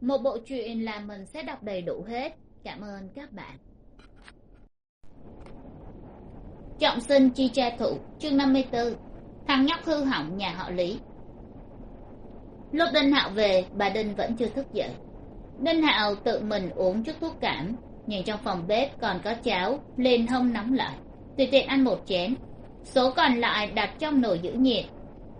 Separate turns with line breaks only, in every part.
một bộ truyện là mình sẽ đọc đầy đủ hết. Cảm ơn các bạn. Trọng sinh chi tra thụ chương năm mươi bốn thằng nhóc hư hỏng nhà họ lý. Lúc đinh hạo về, bà đinh vẫn chưa thức dậy. Đinh hạo tự mình uống chút thuốc cảm, nhìn trong phòng bếp còn có cháo, lên hông nóng lại. Tùy tiện ăn một chén. Số còn lại đặt trong nồi giữ nhiệt.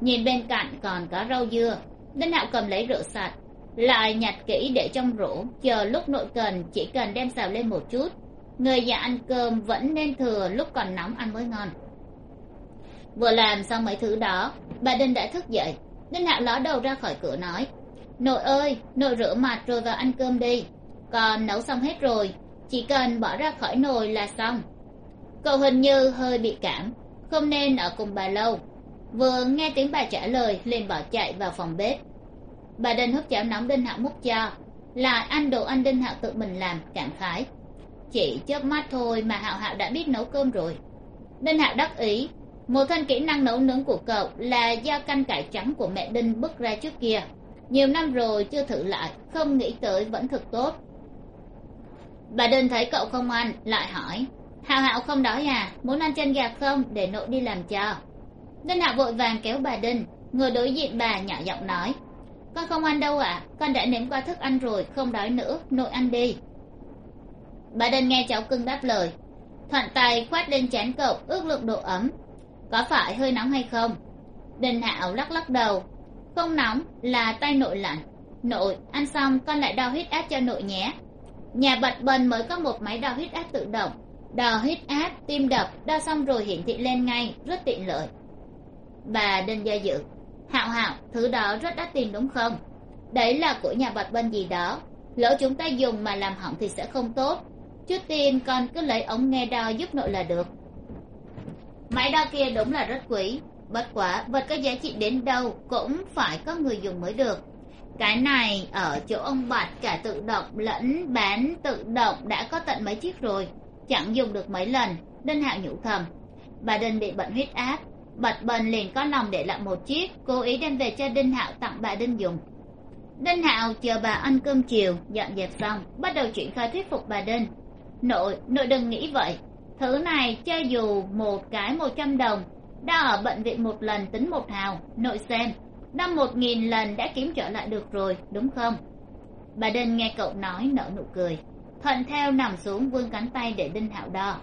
Nhìn bên cạnh còn có rau dưa. Đinh hạo cầm lấy rửa sạch lại nhặt kỹ để trong rổ, chờ lúc nội cần, chỉ cần đem xào lên một chút. Người già ăn cơm vẫn nên thừa lúc còn nóng ăn mới ngon. Vừa làm xong mấy thứ đó, bà đinh đã thức dậy. Đinh hạo ló đầu ra khỏi cửa nói, nội ơi nội rửa mặt rồi vào ăn cơm đi. Còn nấu xong hết rồi, chỉ cần bỏ ra khỏi nồi là xong. Cậu hình như hơi bị cảm, không nên ở cùng bà lâu. Vừa nghe tiếng bà trả lời, liền bỏ chạy vào phòng bếp bà đinh húp chảo nóng đinh hạo múc cho. Lại ăn đồ ăn đinh hạo tự mình làm cảm khái chỉ chớp mắt thôi mà hạo hạo đã biết nấu cơm rồi. Đinh hạo đắc ý. Một thân kỹ năng nấu nướng của cậu là do canh cải trắng của mẹ đinh bứt ra trước kia. Nhiều năm rồi chưa thử lại, không nghĩ tới vẫn thực tốt. Bà đinh thấy cậu không ăn, lại hỏi. Hạo hạo không đói à? Muốn ăn chân gà không? Để nội đi làm cho. Đinh hạo vội vàng kéo bà đinh. Ngồi đối diện bà nhỏ giọng nói con không ăn đâu ạ. Con đã nếm qua thức ăn rồi, không đói nữa, nội ăn đi. Bà đinh nghe cháu cưng đáp lời. Thuận tay khoát lên chén cậu, ước lượng độ ấm. Có phải hơi nóng hay không? Đinh hạo lắc lắc đầu. Không nóng, là tay nội lạnh. Nội, ăn xong con lại đo huyết áp cho nội nhé. Nhà bật bần mới có một máy đo huyết áp tự động. Đo huyết áp, tim đập, đo xong rồi hiển thị lên ngay, rất tiện lợi. Bà đinh do dự hạo hạo thứ đó rất đắt tiền đúng không? Đấy là của nhà bật bên gì đó. Lỡ chúng ta dùng mà làm hỏng thì sẽ không tốt. Trước tiên, con cứ lấy ống nghe đo giúp nội là được. Máy đo kia đúng là rất quý. Bất quá, vật có giá trị đến đâu cũng phải có người dùng mới được. Cái này ở chỗ ông bạch cả tự động lẫn bán tự động đã có tận mấy chiếc rồi. Chẳng dùng được mấy lần đinh hạo nhủ thầm. Bà đinh bị bệnh huyết áp bạch bần liền có lòng để lại một chiếc, cố ý đem về cho đinh hạo tặng bà đinh dùng. Đinh hạo chờ bà ăn cơm chiều, dọn dẹp xong, bắt đầu triển khai thuyết phục bà đinh. Nội nội đừng nghĩ vậy. Thứ này cho dù một cái một trăm đồng, đã ở bệnh viện một lần tính một hào, nội xem. Năm một nghìn lần đã kiếm trở lại được rồi, đúng không? Bà đinh nghe cậu nói nở nụ cười. Thuận theo nằm xuống vươn cánh tay để đinh hạo đo.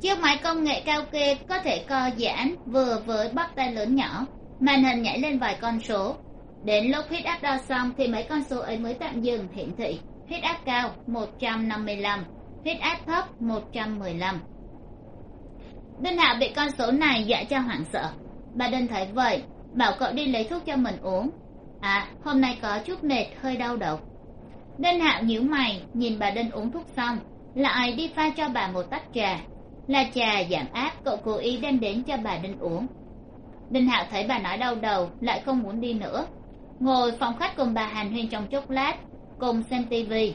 Chiếc máy công nghệ cao kia có thể co giãn vừa với bắp tay lớn nhỏ, màn hình nhảy lên vài con số. Đến lúc huyết áp đo xong thì mấy con số ấy mới tạm dừng hiển thị. Huyết áp cao, một trăm năm mươi lăm. Huyết áp thấp, một trăm mười lăm. Đinh hạ bị con số này dọa cho hoảng sợ. Bà đinh thấy vậy, bảo cậu đi lấy thuốc cho mình uống. À hôm nay có chút mệt, hơi đau đầu. Đinh hạo nhíu mày, nhìn bà đinh uống thuốc xong, lại đi pha cho bà một tách trà là trà giảm áp, cậu cố ý đem đến cho bà đinh uống. Đinh hạo thấy bà nói đau đầu, lại không muốn đi nữa. Ngồi phòng khách cùng bà hàn huyên trong chốc lát, cùng xem tivi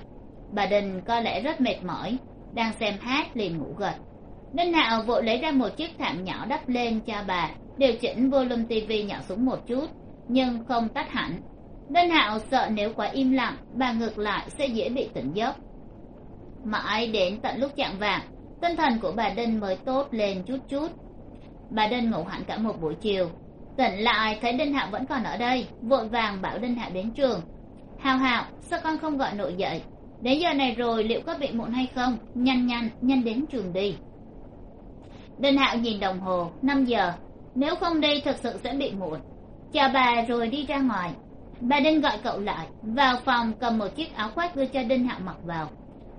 bà đình có lẽ rất mệt mỏi, đang xem hát liền ngủ gật. Đinh hạo vội lấy ra một chiếc thảm nhỏ đắp lên cho bà, điều chỉnh volume tivi nhỏ xuống một chút, nhưng không tắt hẳn. Đinh hạo sợ nếu quá im lặng, bà ngược lại sẽ dễ bị tỉnh giấc. Mãi đến tận lúc chạm vàng tinh thần của bà đinh mới tốt lên chút chút. Bà đinh ngủ hẳn cả một buổi chiều. Tỉnh lại, thấy đinh hạo vẫn còn ở đây, vội vàng bảo đinh hạo đến trường. Hào hào sao con không gọi nội dậy? Đến giờ này rồi, liệu có bị muộn hay không? Nhanh nhanh nhanh đến trường đi. Đinh hạo nhìn đồng hồ, năm giờ. Nếu không đi thật sự sẽ bị muộn. Chào bà, rồi đi ra ngoài. Bà đinh gọi cậu lại, vào phòng cầm một chiếc áo khoác đưa cho đinh hạo mặc vào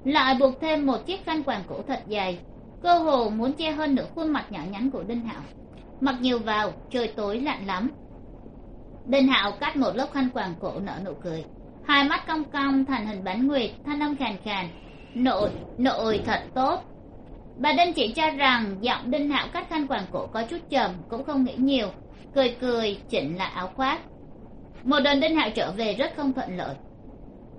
lại buộc thêm một chiếc khăn quàng cổ thật dày cơ hồ muốn che hơn nửa khuôn mặt nhỏ nhắn của đinh hạo. Mặc nhiều vào, trời tối lạnh lắm. Đinh hạo cắt một lớp khăn quàng cổ nở nụ cười. Hai mắt cong cong, thành hình bánh nguyệt, thanh âm khàn khàn. Nội nội thật tốt. Bà đinh chỉ cho rằng giọng đinh hạo cắt khăn quàng cổ có chút trầm cũng không nghĩ nhiều. Cười cười, chỉnh lại áo khoác. Một đợt đinh hạo trở về rất không thuận lợi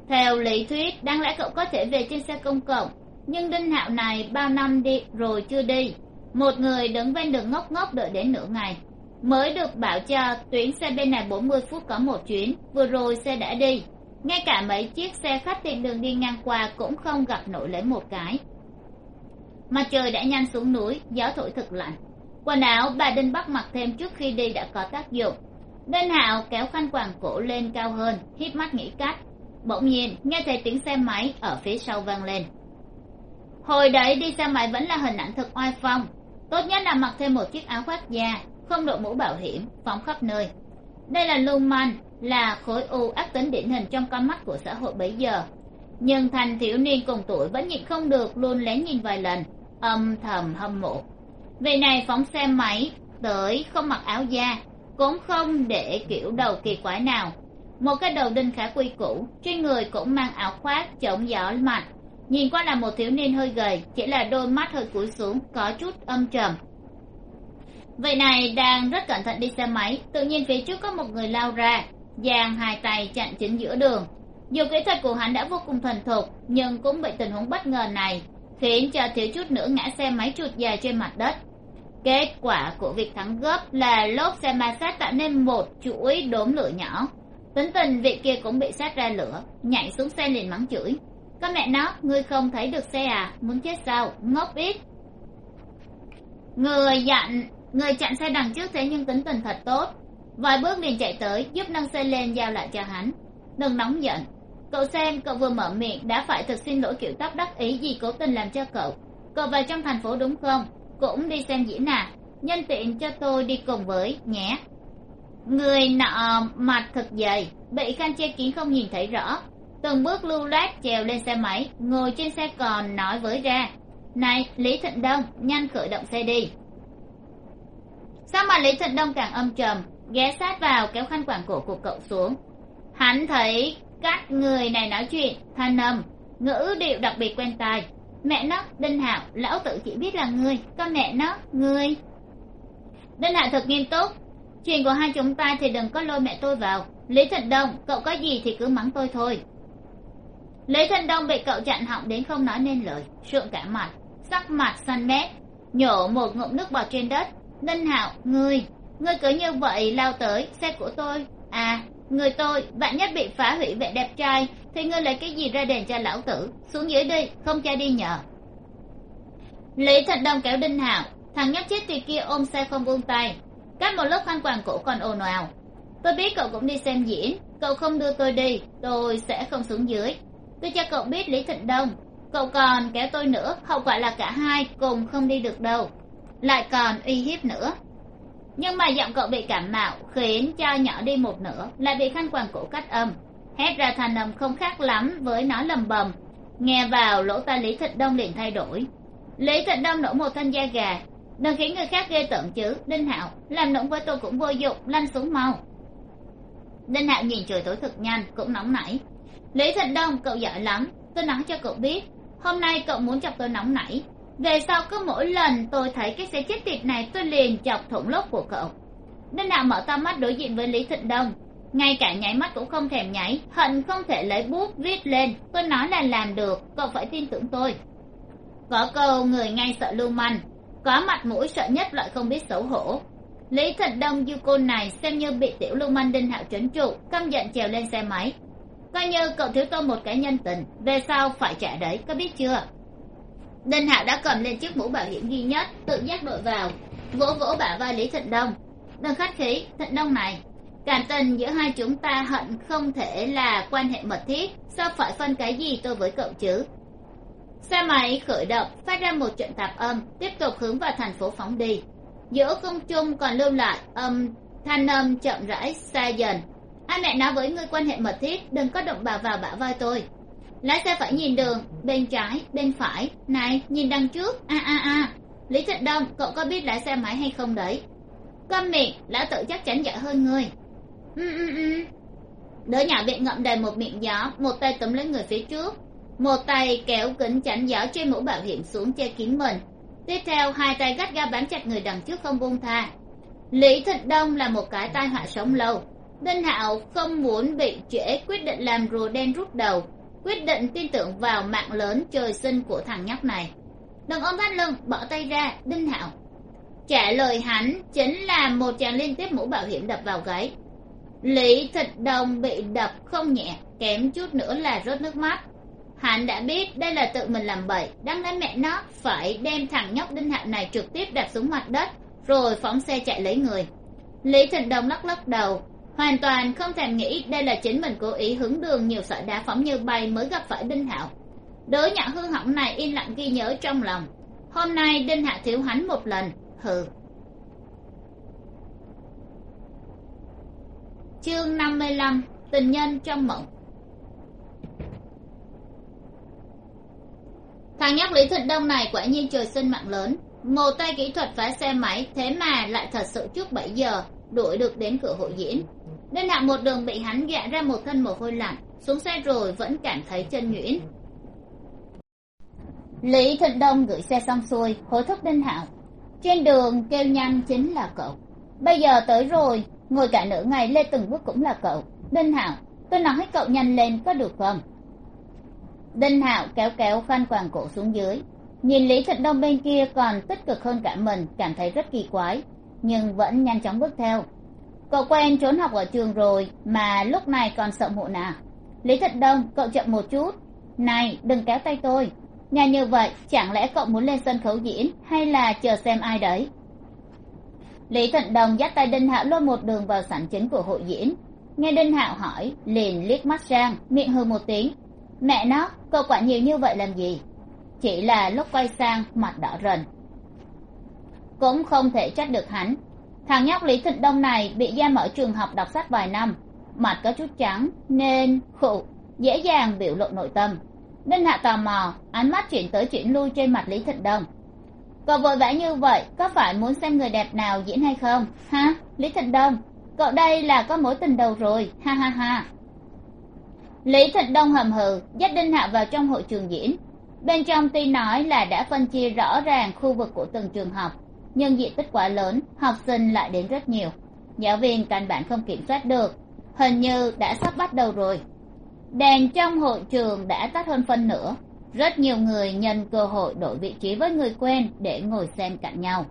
theo lý thuyết, đáng lẽ cậu có thể về trên xe công cộng. Nhưng đinh hạo này bao năm đi, rồi chưa đi. Một người đứng ven đường ngốc ngốc đợi đến nửa ngày. Mới được bảo cho tuyến xe bên này bốn mươi phút có một chuyến. Vừa rồi xe đã đi. Ngay cả mấy chiếc xe khách tiện đường đi ngang qua cũng không gặp nổi lấy một cái. Mặt trời đã nhanh xuống núi, gió thổi thực lạnh. Quần áo bà đinh bắc mặc thêm trước khi đi đã có tác dụng. Đinh hạo kéo khăn quàng cổ lên cao hơn, hít mắt nghĩ cách bỗng nhiên, nghe thấy tiếng xe máy ở phía sau vang lên. Hồi đấy đi xe máy vẫn là hình ảnh thực oai phong. Tốt nhất là mặc thêm một chiếc áo khoác da, không đội mũ bảo hiểm, phóng khắp nơi. Đây là lưu manh, là khối u ác tính điển hình trong con mắt của xã hội bấy giờ. Nhưng thành thiếu niên cùng tuổi vẫn nhịn không được luôn lén nhìn vài lần, âm thầm hâm mộ. Vị này phóng xe máy tới không mặc áo da, cũng không để kiểu đầu kỳ quái nào một cái đầu đinh khả quy cũ, trên người cũng mang áo khoác chống gió mặt nhìn qua là một thiếu niên hơi gầy chỉ là đôi mắt hơi cúi xuống có chút âm trầm. Vị này đang rất cẩn thận đi xe máy tự nhiên phía trước có một người lao ra giang hai tay chặn chính giữa đường. Dù kỹ thuật của hắn đã vô cùng thuần thục nhưng cũng bị tình huống bất ngờ này khiến cho thiếu chút nữa ngã xe máy trượt dài trên mặt đất. Kết quả của việc thắng gấp là lốp xe ma sát tạo nên một chuỗi đốm lửa nhỏ tính tình vị kia cũng bị sát ra lửa, nhảy xuống xe liền mắng chửi. Có mẹ nó, ngươi không thấy được xe à? Muốn chết sao? Ngốc ít người dặn, người chặn xe đằng trước thế nhưng tính tình thật tốt. Vài bước liền chạy tới, giúp nâng xe lên giao lại cho hắn. Đừng nóng giận. Cậu xem, cậu vừa mở miệng, đã phải thực xin lỗi kiểu tóc đắc ý gì cố tình làm cho cậu. Cậu vào trong thành phố đúng không? Cũng đi xem diễn à. Nhân tiện cho tôi đi cùng với, nhé người nọ mặt thật dày bị khăn che kín không nhìn thấy rõ. Từng bước lưu loát trèo lên xe máy, ngồi trên xe còn nói với ra, này, lý thịnh đông, nhanh khởi động xe đi. Sao mà lý thịnh đông càng âm trầm, ghé sát vào kéo khăn quàng cổ của cậu xuống. Hắn thấy các người này nói chuyện thanh âm ngữ điệu đặc biệt quen tai. Mẹ nó, đinh hạo, lão tự chỉ biết là ngươi, con mẹ nó, ngươi. Đinh hạo thật nghiêm túc chuyện của hai chúng ta thì đừng có lôi mẹ tôi vào. Lý thần đông, cậu có gì thì cứ mắng tôi thôi. Lý thần đông bị cậu chặn họng đến không nói nên lời, sượng cả mặt, sắc mặt xanh mét, nhổ một ngụm nước bọt trên đất. Đinh hạo, ngươi ngươi cứ như vậy lao tới, xe của tôi. À người tôi, bạn nhất bị phá hủy vẻ đẹp trai, thì ngươi lấy cái gì ra đền cho lão tử? Xuống dưới đi, không cho đi nhờ. Lý thần đông kéo đinh hạo, thằng nhóc chết tiệt kia ôm xe không buông tay cắt một lớp khăn quàng cổ còn ồn ào. Tôi biết cậu cũng đi xem diễn. Cậu không đưa tôi đi, tôi sẽ không xuống dưới. Tôi cho cậu biết lý thịnh đông. Cậu còn kéo tôi nữa, hậu quả là cả hai cùng không đi được đâu. Lại còn uy hiếp nữa. Nhưng mà giọng cậu bị cảm mạo, khiến cho nhỏ đi một nửa, lại bị khăn quàng cổ cắt âm. Hét ra thành âm không khác lắm với nói lầm bầm. Nghe vào lỗ tai lý thịnh đông liền thay đổi. Lý thịnh đông nổ một thanh da gà đừng khiến người khác ghê tởm chứ, đinh hạo. Làm nũng với tôi cũng vô dụng, lăn xuống mau đinh hạo nhìn trời tối thực nhanh, cũng nóng nảy. Lý thịnh đông, cậu giỏi lắm, tôi nói cho cậu biết. Hôm nay cậu muốn chọc tôi nóng nảy. Về sau cứ mỗi lần tôi thấy cái xe chết tiệt này, tôi liền chọc thủng lốp của cậu. Đinh hạo mở to mắt đối diện với lý thịnh đông. Ngay cả nháy mắt cũng không thèm nháy, hận không thể lấy bút viết lên. Tôi nói là làm được, cậu phải tin tưởng tôi. Có câu, người ngay sợ lưu manh có mặt mũi sợ nhất loại không biết xấu hổ. Lý thịnh đông du cô này xem như bị tiểu lưu manh đinh hạo trấn trụ, căm giận trèo lên xe máy. Coi như cậu thiếu tôi một cái nhân tình, về sau phải trả đấy, có biết chưa? Đinh hạo đã cầm lên chiếc mũ bảo hiểm duy nhất, tự giác đội vào, vỗ vỗ bả vai lý thịnh đông. Đừng khách khí thịnh đông này, cảm tình giữa hai chúng ta hận không thể là quan hệ mật thiết, sao phải phân cái gì tôi với cậu chứ? Xe máy khởi động, phát ra một trận tạp âm, tiếp tục hướng vào thành phố phóng đi. Giữa công trung còn lưu lại âm thanh âm chậm rãi xa dần. Anh mẹ nói với người quan hệ mật thiết, đừng có động bà vào bả vai tôi. Lái xe phải nhìn đường, bên trái, bên phải. Này, nhìn đằng trước. A a a. Lý thịnh đông, cậu có biết lái xe máy hay không đấy? Câm miệng, lão tự chắc chắn giỏi hơn người ừ ừ ừ. Đứa nhỏ bị ngậm đầy một miệng gió, một tay túm lấy người phía trước một tay kéo kính chắn gió trên mũ bảo hiểm xuống che kín mình. Tiếp theo, hai tay gắt ga bám chặt người đằng trước không buông tha. Lý thịnh đông là một cái tai họa sống lâu. Đinh hạo không muốn bị trễ, quyết định làm rùa đen rút đầu, quyết định tin tưởng vào mạng lớn trời sinh của thằng nhóc này. Đừng ôm thắt lưng, bỏ tay ra, đinh hạo. Trả lời hắn chính là một chàng liên tiếp mũ bảo hiểm đập vào gáy. Lý thịt đồng bị đập không nhẹ, kém chút nữa là rớt nước mắt hắn đã biết đây là tự mình làm bậy. Đáng lẽ mẹ nó phải đem thằng nhóc đinh hạo này trực tiếp đạp xuống mặt đất, rồi phóng xe chạy lấy người. Lý thịnh Đông lắc lắc đầu, hoàn toàn không thèm nghĩ đây là chính mình cố ý hứng đường nhiều sợi đá phóng như bay mới gặp phải đinh hạo. Đứa nhỏ hư hỏng này yên lặng ghi nhớ trong lòng. Hôm nay đinh hạo thiếu hắn một lần, hừ. Chương năm mươi lăm, tình nhân trong mộng. Thằng nhóc lý thịnh đông này quả nhiên trời sinh mạng lớn. Một tay kỹ thuật phá xe máy, thế mà lại thật sự trước bảy giờ, đuổi được đến cửa hội diễn. Đinh hạng một đường bị hắn gạ ra một thân mồ hôi lạnh, xuống xe rồi vẫn cảm thấy chân nhuyễn. Lý thịnh đông gửi xe xong xuôi, hối thúc đinh hạo trên đường, kêu nhanh chính là cậu. Bây giờ tới rồi, ngồi cả nửa ngày lê từng bước cũng là cậu. Đinh hạo tôi nói cậu nhanh lên có được không? Đinh hạo kéo kéo khăn quàng cổ xuống dưới. Nhìn lý Thận đông bên kia còn tích cực hơn cả mình, cảm thấy rất kỳ quái, nhưng vẫn nhanh chóng bước theo. Cậu quen trốn học ở trường rồi, mà lúc này còn sợ mụ à lý Thận đông, cậu chậm một chút. Này, đừng kéo tay tôi. Nhà như vậy, chẳng lẽ cậu muốn lên sân khấu diễn hay là chờ xem ai đấy? Lý Thận Đông dắt tay đinh hạo lôi một đường vào sảnh chính của hội diễn. Nghe đinh hạo hỏi, liền liếc mắt sang, miệng hừ một tiếng mẹ nó cậu quản nhiều như vậy làm gì? Chỉ là lúc quay sang, mặt đỏ rần. Cũng không thể trách được hắn. Thằng nhóc lý thịnh đông này bị giam ở trường học đọc sách vài năm. Mặt có chút trắng, nên khụ, dễ dàng biểu lộ nội tâm. Đinh hạ tò mò, ánh mắt chuyển tới chuyển lui trên mặt lý thịnh đông. Cậu vội vã như vậy, có phải muốn xem người đẹp nào diễn hay không? Ha lý thịnh đông, cậu đây là có mối tình đầu rồi. Ha ha ha lý thịnh đông hầm hừ, dắt đinh hạ vào trong hội trường diễn. Bên trong tuy nói là đã phân chia rõ ràng khu vực của từng trường học, nhưng diện tích quá lớn, học sinh lại đến rất nhiều. Giáo viên căn bản không kiểm soát được, hình như đã sắp bắt đầu rồi. Đèn trong hội trường đã tắt hơn phân nửa. Rất nhiều người nhân cơ hội đổi vị trí với người quen để ngồi xem cạnh nhau.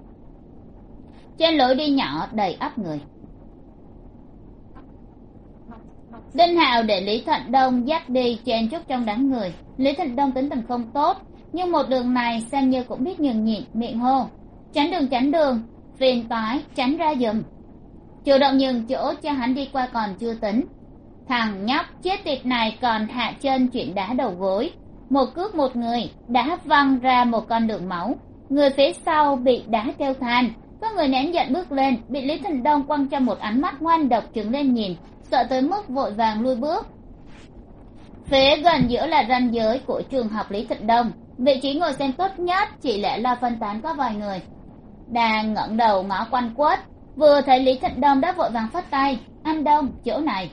Trên lối đi nhỏ đầy ắp người. Đinh hạo để lý thận đông dắt đi chen chúc trong đám người. Lý thận đông tính tình không tốt, nhưng một đường này xem như cũng biết nhường nhịn, miệng hô. Tránh đường tránh đường, phiền toái, tránh ra giùm chủ động nhường chỗ cho hắn đi qua còn chưa tính. Thằng nhóc chết tiệt này còn hạ chân chuyện đá đầu gối. Một cước một người đã văng ra một con đường máu. Người phía sau bị đá kêu than. Có người nén giận bước lên, bị lý thành đông quăng cho một ánh mắt ngoan độc trừng lên nhìn sợ tới mức vội vàng lui bước. Phía gần giữa là ranh giới của trường học lý thịnh đông. Vị trí ngồi xem tốt nhất chỉ lẽ là phân tán có vài người. Đang ngẩng đầu ngó quanh quất, vừa thấy lý thịnh đông đã vội vàng phất tay. Anh đông, chỗ này.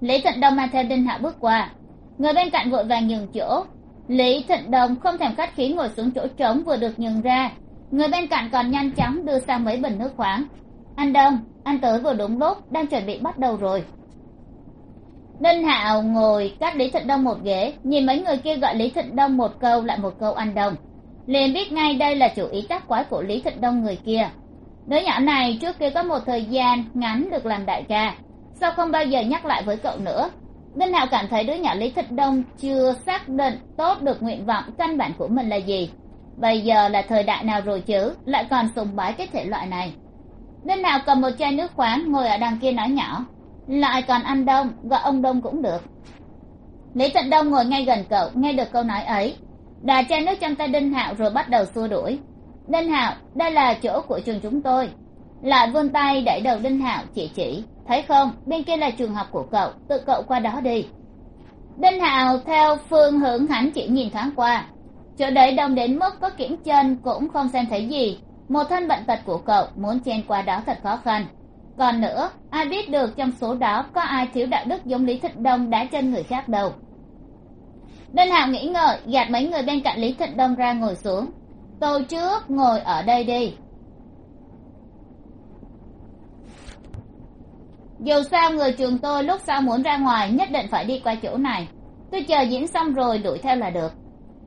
Lý thịnh đông mang theo đinh hạ bước qua. Người bên cạnh vội vàng nhường chỗ. Lý thịnh đông không thèm khách khí ngồi xuống chỗ trống vừa được nhường ra. Người bên cạnh còn nhanh chóng đưa sang mấy bình nước khoáng. Anh đông anh tới vừa đúng lúc, đang chuẩn bị bắt đầu rồi. Ninh hạo ngồi cách lý thịnh đông một ghế, nhìn mấy người kia gọi lý thịnh đông một câu lại một câu anh đông liền biết ngay đây là chủ ý tác quái của lý thịnh đông người kia. Đứa nhỏ này trước kia có một thời gian ngắn được làm đại ca, sao không bao giờ nhắc lại với cậu nữa? Ninh hạo cảm thấy đứa nhỏ lý thịnh đông chưa xác định tốt được nguyện vọng căn bản của mình là gì. Bây giờ là thời đại nào rồi chứ? Lại còn sùng bái cái thể loại này đinh nào cầm một chai nước khoáng, ngồi ở đằng kia nói nhỏ. Lại còn anh đông, gọi ông đông cũng được. Lý tận đông ngồi ngay gần cậu, nghe được câu nói ấy. Đà chai nước trong tay đinh hạo rồi bắt đầu xua đuổi. Đinh hạo, đây là chỗ của trường chúng tôi. Lại vươn tay đẩy đầu đinh hạo, chỉ chỉ. Thấy không, bên kia là trường học của cậu, tự cậu qua đó đi. Đinh hạo theo phương hướng hắn chỉ nhìn thoáng qua. Chỗ đấy đông đến mức có kiển chân cũng không xem thấy gì một thân bệnh tật của cậu muốn chen qua đó thật khó khăn. Còn nữa, ai biết được trong số đó có ai thiếu đạo đức giống lý thịnh đông đá chân người khác đâu. Đinh hạo nghĩ ngợi, gạt mấy người bên cạnh lý thịnh đông ra ngồi xuống. Tôi trước ngồi ở đây đi. Dù sao người trường tôi lúc sau muốn ra ngoài nhất định phải đi qua chỗ này. Tôi chờ diễn xong rồi đuổi theo là được.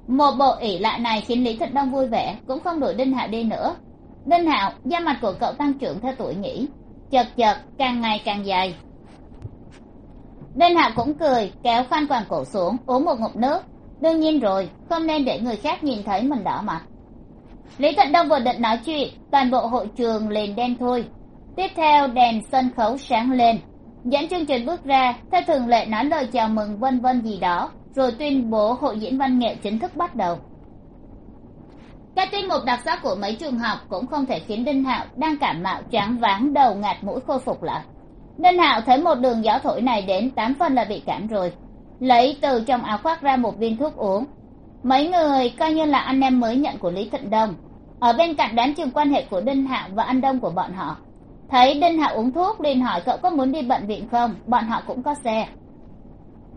Một bộ ỷ lại này khiến lý thịnh đông vui vẻ, cũng không đuổi đinh hạo đi nữa đinh hạo da mặt của cậu tăng trưởng theo tuổi nhỉ, chật chật càng ngày càng dài. Đinh hạo cũng cười kéo khăn quàng cổ xuống uống một ngụm nước. Đương nhiên rồi không nên để người khác nhìn thấy mình đỏ mặt. Lý thịnh đông vừa định nói chuyện toàn bộ hội trường liền đen thui. Tiếp theo đèn sân khấu sáng lên. Dẫn chương trình bước ra theo thường lệ nói lời chào mừng vân vân gì đó rồi tuyên bố hội diễn văn nghệ chính thức bắt đầu các tiết mục đặc sắc của mấy trường học cũng không thể khiến đinh hạo đang cảm mạo trắng váng đầu ngạt mũi khôi phục lại. Đinh hạo thấy một đường gió thổi này đến tám phần là bị cảm rồi. Lấy từ trong áo khoác ra một viên thuốc uống. Mấy người coi như là anh em mới nhận của lý thịnh đông. Ở bên cạnh đám trường quan hệ của đinh hạo và anh đông của bọn họ. Thấy đinh hạo uống thuốc liền hỏi cậu có muốn đi bệnh viện không? Bọn họ cũng có xe.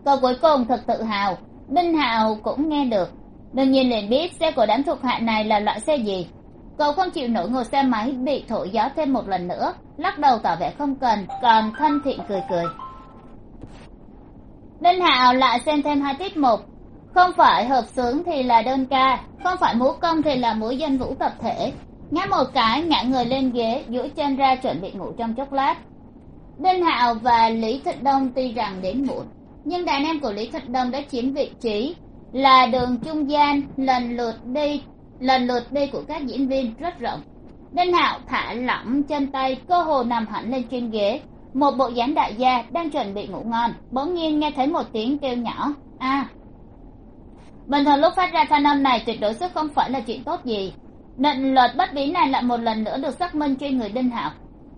Câu cuối cùng thật tự hào. Đinh hạo cũng nghe được đương nhiên liền biết xe của đám thuộc hạ này là loại xe gì. Cậu không chịu nổi ngồi xe máy bị thổi gió thêm một lần nữa, lắc đầu tỏ vẻ không cần, còn thân thiện cười cười. Đinh hạo lại xem thêm hai tiết mục. Không phải hợp sướng thì là đơn ca, không phải múa công thì là múa dân vũ tập thể. Ngáp một cái ngã người lên ghế, duỗi chân ra chuẩn bị ngủ trong chốc lát. Đinh hạo và lý thịnh đông tuy rằng đến muộn, nhưng đàn em của lý thịnh đông đã chiếm vị trí là đường trung gian, lần lượt đi, lần lượt đi của các diễn viên rất rộng. Đinh hạo thả lỏng chân tay, cơ hồ nằm hẳn lên trên ghế. Một bộ dáng đại gia đang chuẩn bị ngủ ngon, bỗng nhiên nghe thấy một tiếng kêu nhỏ. A! Bình thường lúc phát ra thanh âm này tuyệt đối sức không phải là chuyện tốt gì. Định luật bất biến này lại một lần nữa được xác minh trên người đinh hạo.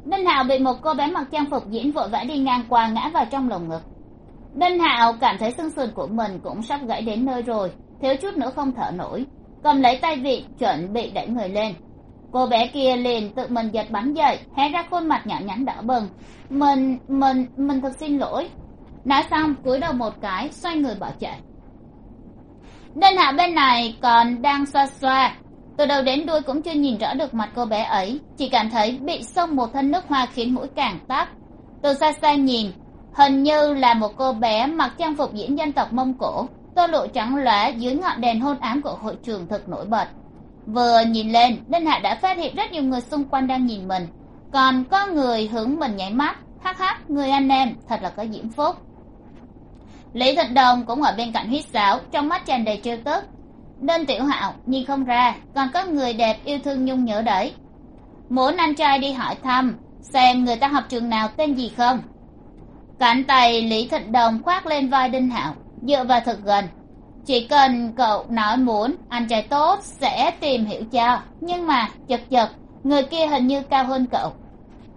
Đinh hạo bị một cô bé mặc trang phục diễn vội vã đi ngang qua ngã vào trong lồng ngực đinh hạo cảm thấy xương sườn của mình cũng sắp gãy đến nơi rồi, thiếu chút nữa không thở nổi. Cầm lấy tay vị, chuẩn bị đẩy người lên. Cô bé kia liền tự mình giật bắn dậy, hé ra khuôn mặt nhỏ nhắn đỏ bừng. Mình mình mình thật xin lỗi. Nói xong, cúi đầu một cái, xoay người bỏ chạy. Đinh hạo bên này còn đang xoa xoa. Từ đầu đến đuôi cũng chưa nhìn rõ được mặt cô bé ấy, chỉ cảm thấy bị xông một thân nước hoa khiến mũi càng tắc. Từ xa xa nhìn hình như là một cô bé mặc trang phục diễn dân tộc mông cổ tô lộ trắng lóa dưới ngọn đèn hôn ám của hội trường thực nổi bật. Vừa nhìn lên, đinh hạ đã phát hiện rất nhiều người xung quanh đang nhìn mình. Còn có người hướng mình nháy mắt. Hắc hắc, người anh em, thật là có diễm phúc. Lý Thịnh đồng cũng ở bên cạnh huýt sáo, trong mắt tràn đầy trêu tức. Đinh tiểu hạo, nhìn không ra, còn có người đẹp yêu thương nhung nhớ đấy. Muốn anh trai đi hỏi thăm, xem người ta học trường nào, tên gì không? Cánh tay lý thịnh đồng khoác lên vai đinh hạo, dựa vào thật gần. Chỉ cần cậu nói muốn, anh trai tốt sẽ tìm hiểu cho. Nhưng mà, chật chật, người kia hình như cao hơn cậu.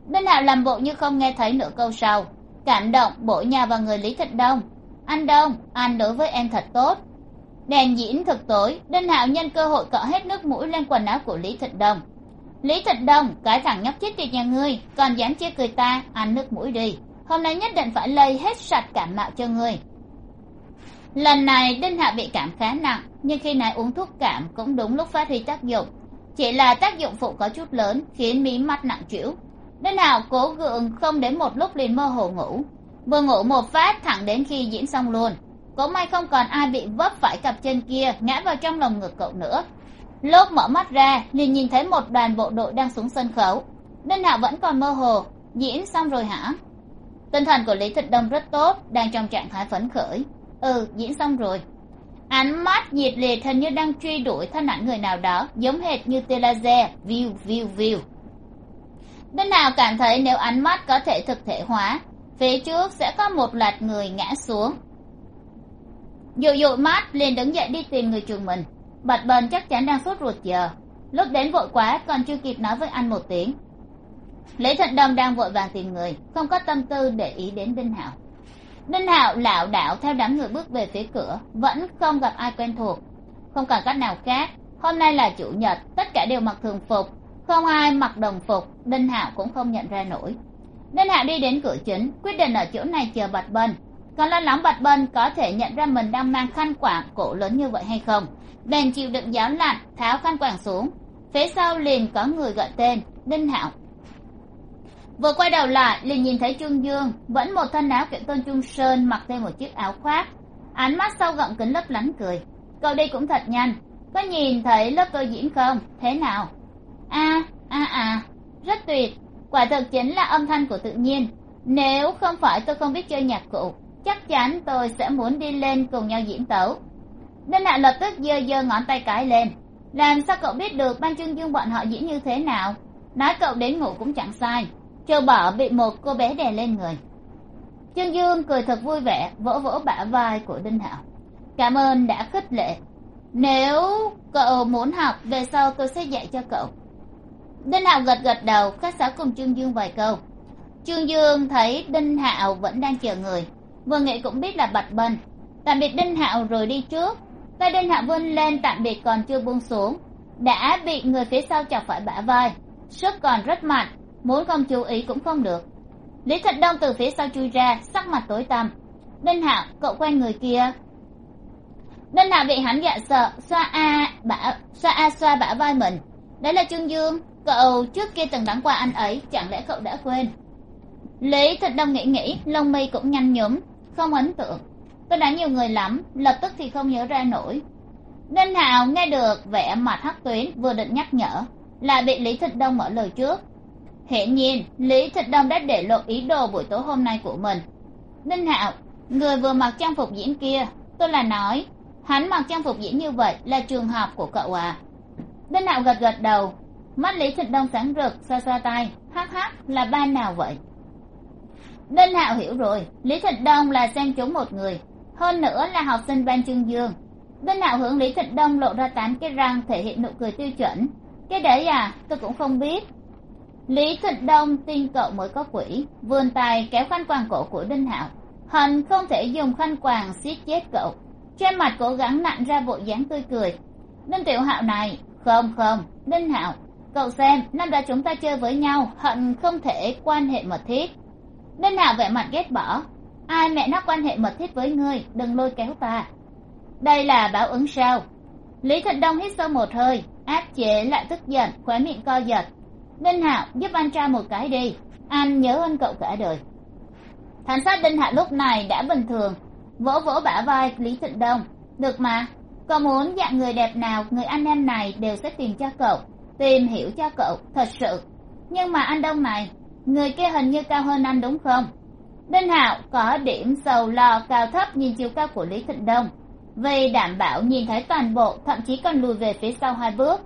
Đinh hạo làm bộ như không nghe thấy nửa câu sau. Cảm động bổ nhà vào người lý thịnh đông anh đông anh đối với em thật tốt. Đèn diễn thực tối, đinh hạo nhân cơ hội cọ hết nước mũi lên quần áo của lý thịnh đông lý thịnh đông cái thằng nhóc chết tiệt nhà ngươi, còn dám chê cười ta, ăn nước mũi đi hôm nay nhất định phải lây hết sạch cảm mạo cho người. Lần này, đinh hạ bị cảm khá nặng, nhưng khi này uống thuốc cảm cũng đúng lúc phát huy tác dụng. Chỉ là tác dụng phụ có chút lớn, khiến mí mắt nặng trĩu. Đinh hạo cố gượng không đến một lúc liền mơ hồ ngủ. Vừa ngủ một phát, thẳng đến khi diễn xong luôn. Cũng may không còn ai bị vấp phải cặp chân kia, ngã vào trong lồng ngực cậu nữa. Lúc mở mắt ra, liền nhìn thấy một đoàn bộ đội đang xuống sân khấu. Đinh hạo vẫn còn mơ hồ. Diễn xong rồi hả? Tinh thần của lý thịnh đông rất tốt, đang trong trạng thái phấn khởi. Ừ diễn xong rồi. Ánh mắt nhiệt liệt hình như đang truy đuổi thân ảnh người nào đó, giống hệt như tia laser. View view view. Đinh nào cảm thấy nếu ánh mắt có thể thực thể hóa, phía trước sẽ có một loạt người ngã xuống. Dụ dụ mắt liền đứng dậy đi tìm người trường mình. Bạch bần chắc chắn đang sốt ruột chờ lúc đến vội quá, còn chưa kịp nói với anh một tiếng lý thịnh đông đang vội vàng tìm người, không có tâm tư để ý đến đinh hạo. Đinh hạo lảo đảo theo đám người bước về phía cửa, vẫn không gặp ai quen thuộc. Không còn cách nào khác, hôm nay là chủ nhật, tất cả đều mặc thường phục, không ai mặc đồng phục, đinh hạo cũng không nhận ra nổi. Đinh hạo đi đến cửa chính, quyết định ở chỗ này chờ bạch bân. Còn lo lắng bạch bân có thể nhận ra mình đang mang khăn quàng cổ lớn như vậy hay không? Bèn chịu đựng giáo lạnh, tháo khăn quàng xuống. Phía sau liền có người gọi tên, đinh hạo vừa quay đầu lại, liền nhìn thấy trương dương vẫn một thân áo kiện tôn trung sơn mặc thêm một chiếc áo khoác. Ánh mắt sâu gọng kính lấp lánh cười. Cậu đi cũng thật nhanh. Có nhìn thấy lớp tôi diễn không? Thế nào? A a a. Rất tuyệt. Quả thực chính là âm thanh của tự nhiên. Nếu không phải tôi không biết chơi nhạc cụ, chắc chắn tôi sẽ muốn đi lên cùng nhau diễn tấu. Đinh hạ lập tức giơ giơ ngón tay cái lên. Làm sao cậu biết được ban trương dương bọn họ diễn như thế nào? Nói cậu đến ngủ cũng chẳng sai châu bỏ bị một cô bé đè lên người. Trương dương cười thật vui vẻ, vỗ vỗ bả vai của đinh hạo. Cảm ơn đã khích lệ. Nếu cậu muốn học, về sau tôi sẽ dạy cho cậu. Đinh hạo gật gật đầu, khách sáo cùng trương dương vài câu. Trương dương thấy đinh hạo vẫn đang chờ người. Vừa nghĩ cũng biết là bạch bân tạm biệt đinh hạo rồi đi trước. Tay đinh hạo vươn lên, tạm biệt còn chưa buông xuống. Đã bị người phía sau chọc phải bả vai. Sức còn rất mạnh muốn không chú ý cũng không được. Lý thịnh đông từ phía sau chui ra, sắc mặt tối tăm. Đinh hạo cậu quen người kia. Đinh hạo bị hắn dọa sợ, xoa a, bả, xoa a, xoa bả vai mình. Đấy là trương dương, cậu trước kia từng đắng qua anh ấy, chẳng lẽ cậu đã quên? Lý thịnh đông nghĩ nghĩ, lông mi cũng nhanh nhúm, không ấn tượng. Tôi đã nhiều người lắm, lập tức thì không nhớ ra nổi. Đinh hạo nghe được vẻ mặt hắc tuyến, vừa định nhắc nhở, lại bị lý thịnh đông mở lời trước hiển nhiên, lý thịnh đông đã để lộ ý đồ buổi tối hôm nay của mình. Đinh hạo, người vừa mặc trang phục diễn kia, tôi là nói, hắn mặc trang phục diễn như vậy là trường học của cậu à đinh hạo gật gật đầu, mắt lý thịnh đông sáng rực, xoa xoa tay, hắc hắc, là ban nào vậy? Đinh hạo hiểu rồi, lý thịnh đông là xem chúng một người, hơn nữa là học sinh ban trương dương. Đinh hạo hướng lý thịnh đông lộ ra tám cái răng thể hiện nụ cười tiêu chuẩn. Cái đấy à tôi cũng không biết lý thịnh đông tin cậu mới có quỷ, vươn tay kéo khăn quàng cổ của đinh hạo. Hận không thể dùng khăn quàng siết chết cậu. Trên mặt cố gắng nặn ra bộ dáng tươi cười. Đinh tiểu hạo này, không không, đinh hạo, cậu xem, năm đó chúng ta chơi với nhau, hận không thể quan hệ mật thiết. Đinh hạo vẻ mặt ghét bỏ. Ai mẹ nó quan hệ mật thiết với ngươi, đừng lôi kéo ta. Đây là báo ứng sao? Lý thịnh đông hít sâu một hơi, áp chế lại tức giận, khóe miệng co giật đinh hạo giúp anh trai một cái đi. Anh nhớ ơn cậu cả đời. Thanh sát đinh hạo lúc này đã bình thường, vỗ vỗ bả vai lý thịnh đông. Được mà, cậu muốn dạng người đẹp nào, người anh em này đều sẽ tìm cho cậu, tìm hiểu cho cậu, thật sự. Nhưng mà anh đông này, người kia hình như cao hơn anh đúng không? Đinh hạo có điểm sầu lo cao thấp nhìn chiều cao của lý thịnh đông. Vì đảm bảo nhìn thấy toàn bộ, thậm chí còn lùi về phía sau hai bước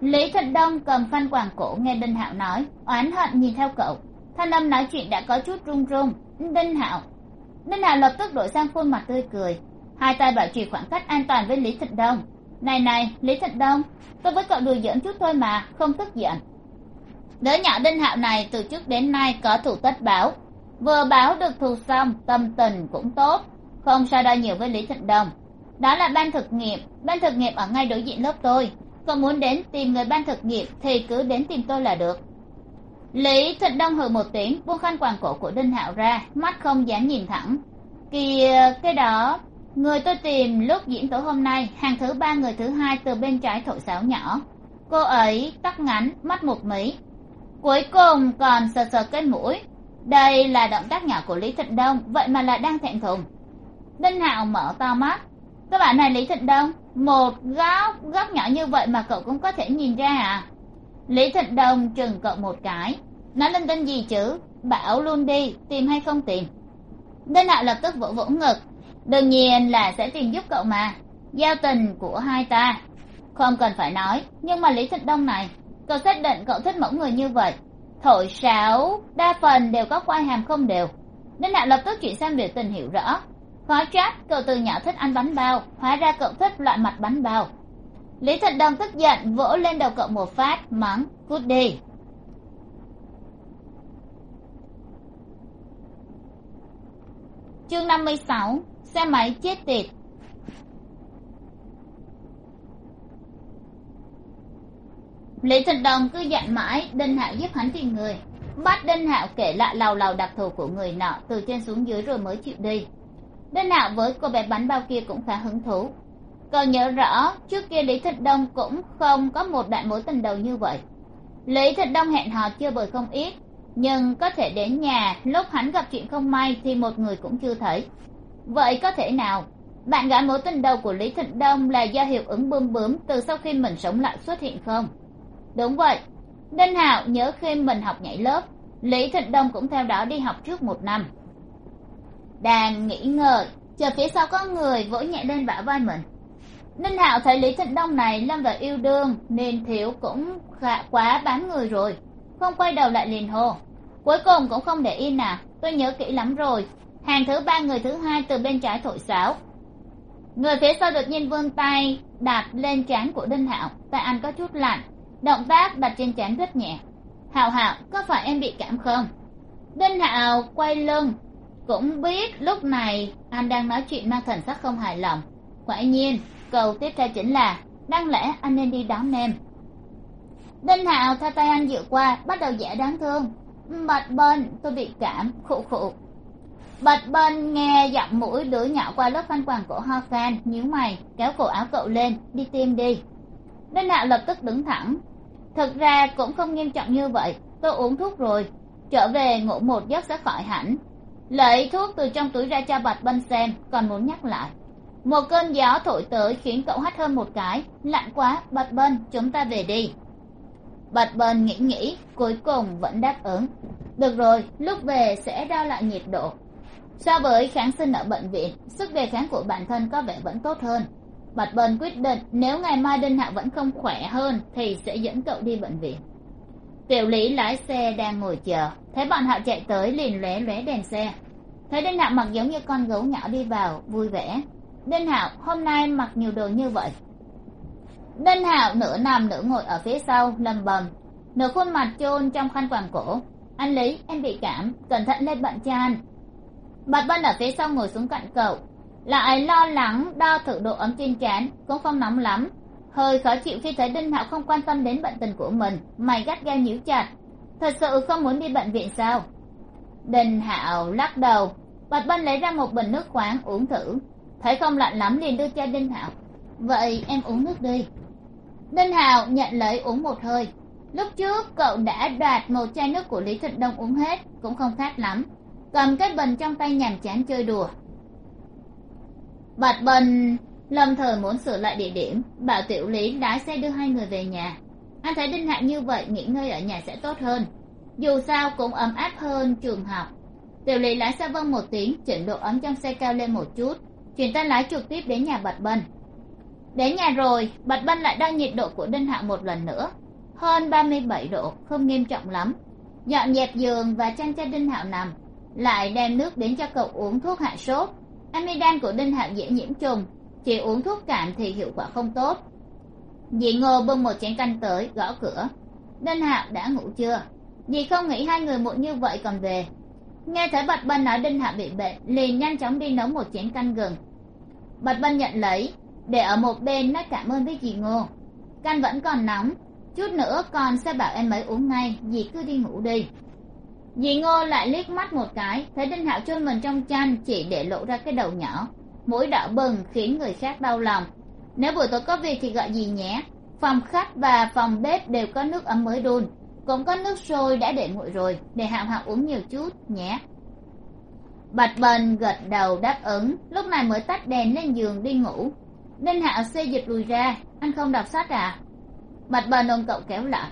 lý thịnh đông cầm phan quàng cổ nghe đinh hạo nói, oán hận nhìn theo cậu. Thanh âm nói chuyện đã có chút run run. Đinh hạo đinh hạo lập tức đổi sang khuôn mặt tươi cười. Hai tay bảo trì khoảng cách an toàn với lý thịnh đông. Này này, lý thịnh đông, tôi với cậu đùa giỡn chút thôi mà, không tức giận. Đứa nhỏ đinh hạo này từ trước đến nay có thủ tất báo. Vừa báo được thù xong, tâm tình cũng tốt, không sao đo nhiều với lý thịnh đông. Đó là ban thực nghiệm, ban thực nghiệm ở ngay đối diện lớp tôi còn muốn đến tìm người ban thực nghiệm thì cứ đến tìm tôi là được. Lý thịnh đông hừ một tiếng, buông khăn quàng cổ của đinh hạo ra, mắt không dám nhìn thẳng. Kìa, cái đó, người tôi tìm lúc diễn tối hôm nay, hàng thứ ba, người thứ hai từ bên trái thổi sáo nhỏ. Cô ấy tóc ngắn, mắt một mí. Cuối cùng còn sờ sờ cái mũi. Đây là động tác nhỏ của lý thịnh đông, vậy mà lại đang thẹn thùng. Đinh hạo mở to mắt. Các bạn này, lý thịnh đông một góc góc nhỏ như vậy mà cậu cũng có thể nhìn ra à lý thịnh đông chừng cậu một cái. Nói lên tên gì chứ? Bảo luôn đi, tìm hay không tìm? Đinh hạo lập tức vỗ vỗ ngực. Đương nhiên là sẽ tìm giúp cậu mà. Giao tình của hai ta. Không cần phải nói, nhưng mà lý thịnh đông này, cậu xác định cậu thích mẫu người như vậy. Thổi sáo, đa phần đều có quai hàm không đều. Đinh hạo lập tức chuyển sang biểu tình hiểu rõ hóa trách cậu từ nhỏ thích ăn bánh bao, hóa ra cậu thích loại mặt bánh bao. Lý thịnh đông tức giận, vỗ lên đầu cậu một phát, mắng, cút đi. Chương năm mươi sáu, xe máy chết tiệt. Lý thịnh đồng cứ dặn mãi, đinh hạo giúp hắn tìm người. Bắt đinh hạo kể lại lầu lầu đặc thù của người nọ từ trên xuống dưới rồi mới chịu đi đứa nào với cô bé bánh bao kia cũng khá hứng thú. Cậu nhớ rõ, trước kia lý thịnh đông cũng không có một đại mối tình đầu như vậy. Lý thịnh đông hẹn hò chưa bời không ít, nhưng có thể đến nhà, lúc hắn gặp chuyện không may thì một người cũng chưa thấy. Vậy có thể nào, bạn gái mối tình đầu của lý thịnh đông là do hiệu ứng bươm bướm từ sau khi mình sống lại xuất hiện không? Đúng vậy. Đinh hạo nhớ khi mình học nhảy lớp, lý thịnh đông cũng theo đó đi học trước một năm đang nghĩ ngợi, chờ phía sau có người vỗ nhẹ lên bả vai mình. Ninh hạo thấy lý thịnh đông này lâm vào yêu đương, nên thiếu cũng khá, quá bám người rồi. Không quay đầu lại liền hô, cuối cùng cũng không để yên nào tôi nhớ kỹ lắm rồi. Hàng thứ ba, người thứ hai từ bên trái thổi sáo. Người phía sau đột nhiên vươn tay, đạp lên trán của đinh hạo, tay anh có chút lạnh. Động tác đặt trên trán rất nhẹ. Hạo hạo, có phải em bị cảm không? Đinh hạo quay lưng cũng biết lúc này anh đang nói chuyện mang thần sắc không hài lòng. Quả nhiên, câu tiếp theo chính là, đáng lẽ anh nên đi đón em. Đinh hạo thay tay anh dựa qua, bắt đầu giả đáng thương. Bạch bên tôi bị cảm, khụ khụ. Bạch bên nghe giọng mũi đứa nhỏ qua lớp khăn quàng cổ ho khan nhíu mày, kéo cổ áo cậu lên, đi tiêm đi. Đinh hạo lập tức đứng thẳng. Thực ra cũng không nghiêm trọng như vậy, tôi uống thuốc rồi. Trở về ngủ một giấc sẽ khỏi hẳn lấy thuốc từ trong túi ra cho bạch bân xem, còn muốn nhắc lại. Một cơn gió thổi tới khiến cậu hắt hơn một cái. Lạnh quá, bạch bân, chúng ta về đi. Bạch bân nghĩ nghĩ, cuối cùng vẫn đáp ứng. Được rồi, lúc về sẽ đo lại nhiệt độ. So với kháng sinh ở bệnh viện, sức đề kháng của bản thân có vẻ vẫn tốt hơn. Bạch bân quyết định, nếu ngày mai đinh hạo vẫn không khỏe hơn thì sẽ dẫn cậu đi bệnh viện tiểu lý lái xe đang ngồi chờ. Thấy bọn họ chạy tới, liền lóe lóe đèn xe. Thấy đinh hạo mặc giống như con gấu nhỏ đi vào, vui vẻ. Đinh hạo, hôm nay mặc nhiều đồ như vậy? Đinh hạo nửa nằm nửa ngồi ở phía sau, lầm bầm. Nửa khuôn mặt chôn trong khăn quàng cổ. Anh lý, em bị cảm. Cẩn thận lên bệnh cho anh. Bạch bân ở phía sau ngồi xuống cạnh cậu. Lại lo lắng đo thử độ ấm trên trán? Cũng không nóng lắm hơi khó chịu khi thấy đinh hạo không quan tâm đến bệnh tình của mình, mày gắt gao nhíu chặt. Thật sự không muốn đi bệnh viện sao? Đinh hạo lắc đầu, bạch bân lấy ra một bình nước khoáng uống thử. Thấy không lạnh lắm liền đưa cho đinh hạo. Vậy em uống nước đi. Đinh hạo nhận lấy uống một hơi. Lúc trước, cậu đã đoạt một chai nước của lý thịnh đông uống hết, cũng không khát lắm. Cầm cái bình trong tay nhàm chán chơi đùa. Bạch bân lâm thời muốn sửa lại địa điểm, bảo tiểu lý lái xe đưa hai người về nhà. Anh thấy đinh hạnh như vậy, nghỉ ngơi ở nhà sẽ tốt hơn. Dù sao cũng ấm áp hơn trường học. Tiểu lý lái xe vâng một tiếng, chỉnh độ ấm trong xe cao lên một chút, chuyển tay lái trực tiếp đến nhà bạch bân. Đến nhà rồi, bạch bân lại đo nhiệt độ của đinh hạnh một lần nữa. Hơn ba mươi bảy độ, không nghiêm trọng lắm. Dọn dẹp giường và chăn cho đinh hạo nằm, lại đem nước đến cho cậu uống thuốc hạ sốt. Amidan của đinh hạo dễ nhiễm trùng chỉ uống thuốc cảm thì hiệu quả không tốt. Dì ngô bưng một chén canh tới, gõ cửa. Đinh hạo đã ngủ chưa? Dì không nghĩ hai người muộn như vậy còn về. Nghe thấy bạch bân nói đinh hạo bị bệnh, liền nhanh chóng đi nấu một chén canh gừng. Bạch bân nhận lấy, để ở một bên nói cảm ơn với dì ngô. Canh vẫn còn nóng, chút nữa con sẽ bảo em ấy uống ngay, dì cứ đi ngủ đi. Dì ngô lại liếc mắt một cái, thấy đinh hạo chôn mình trong chăn, chỉ để lộ ra cái đầu nhỏ mũi đỏ bừng khiến người khác đau lòng. Nếu buổi tối có việc thì gọi gì nhé? Phòng khách và phòng bếp đều có nước ấm mới đun. Cũng có nước sôi đã để nguội rồi, để hạo hạo uống nhiều chút nhé. Bạch bần gật đầu đáp ứng, lúc này mới tắt đèn lên giường đi ngủ. Ninh hạo xê dịch lùi ra, anh không đọc sách à? Bạch bần ôm cậu kéo lại.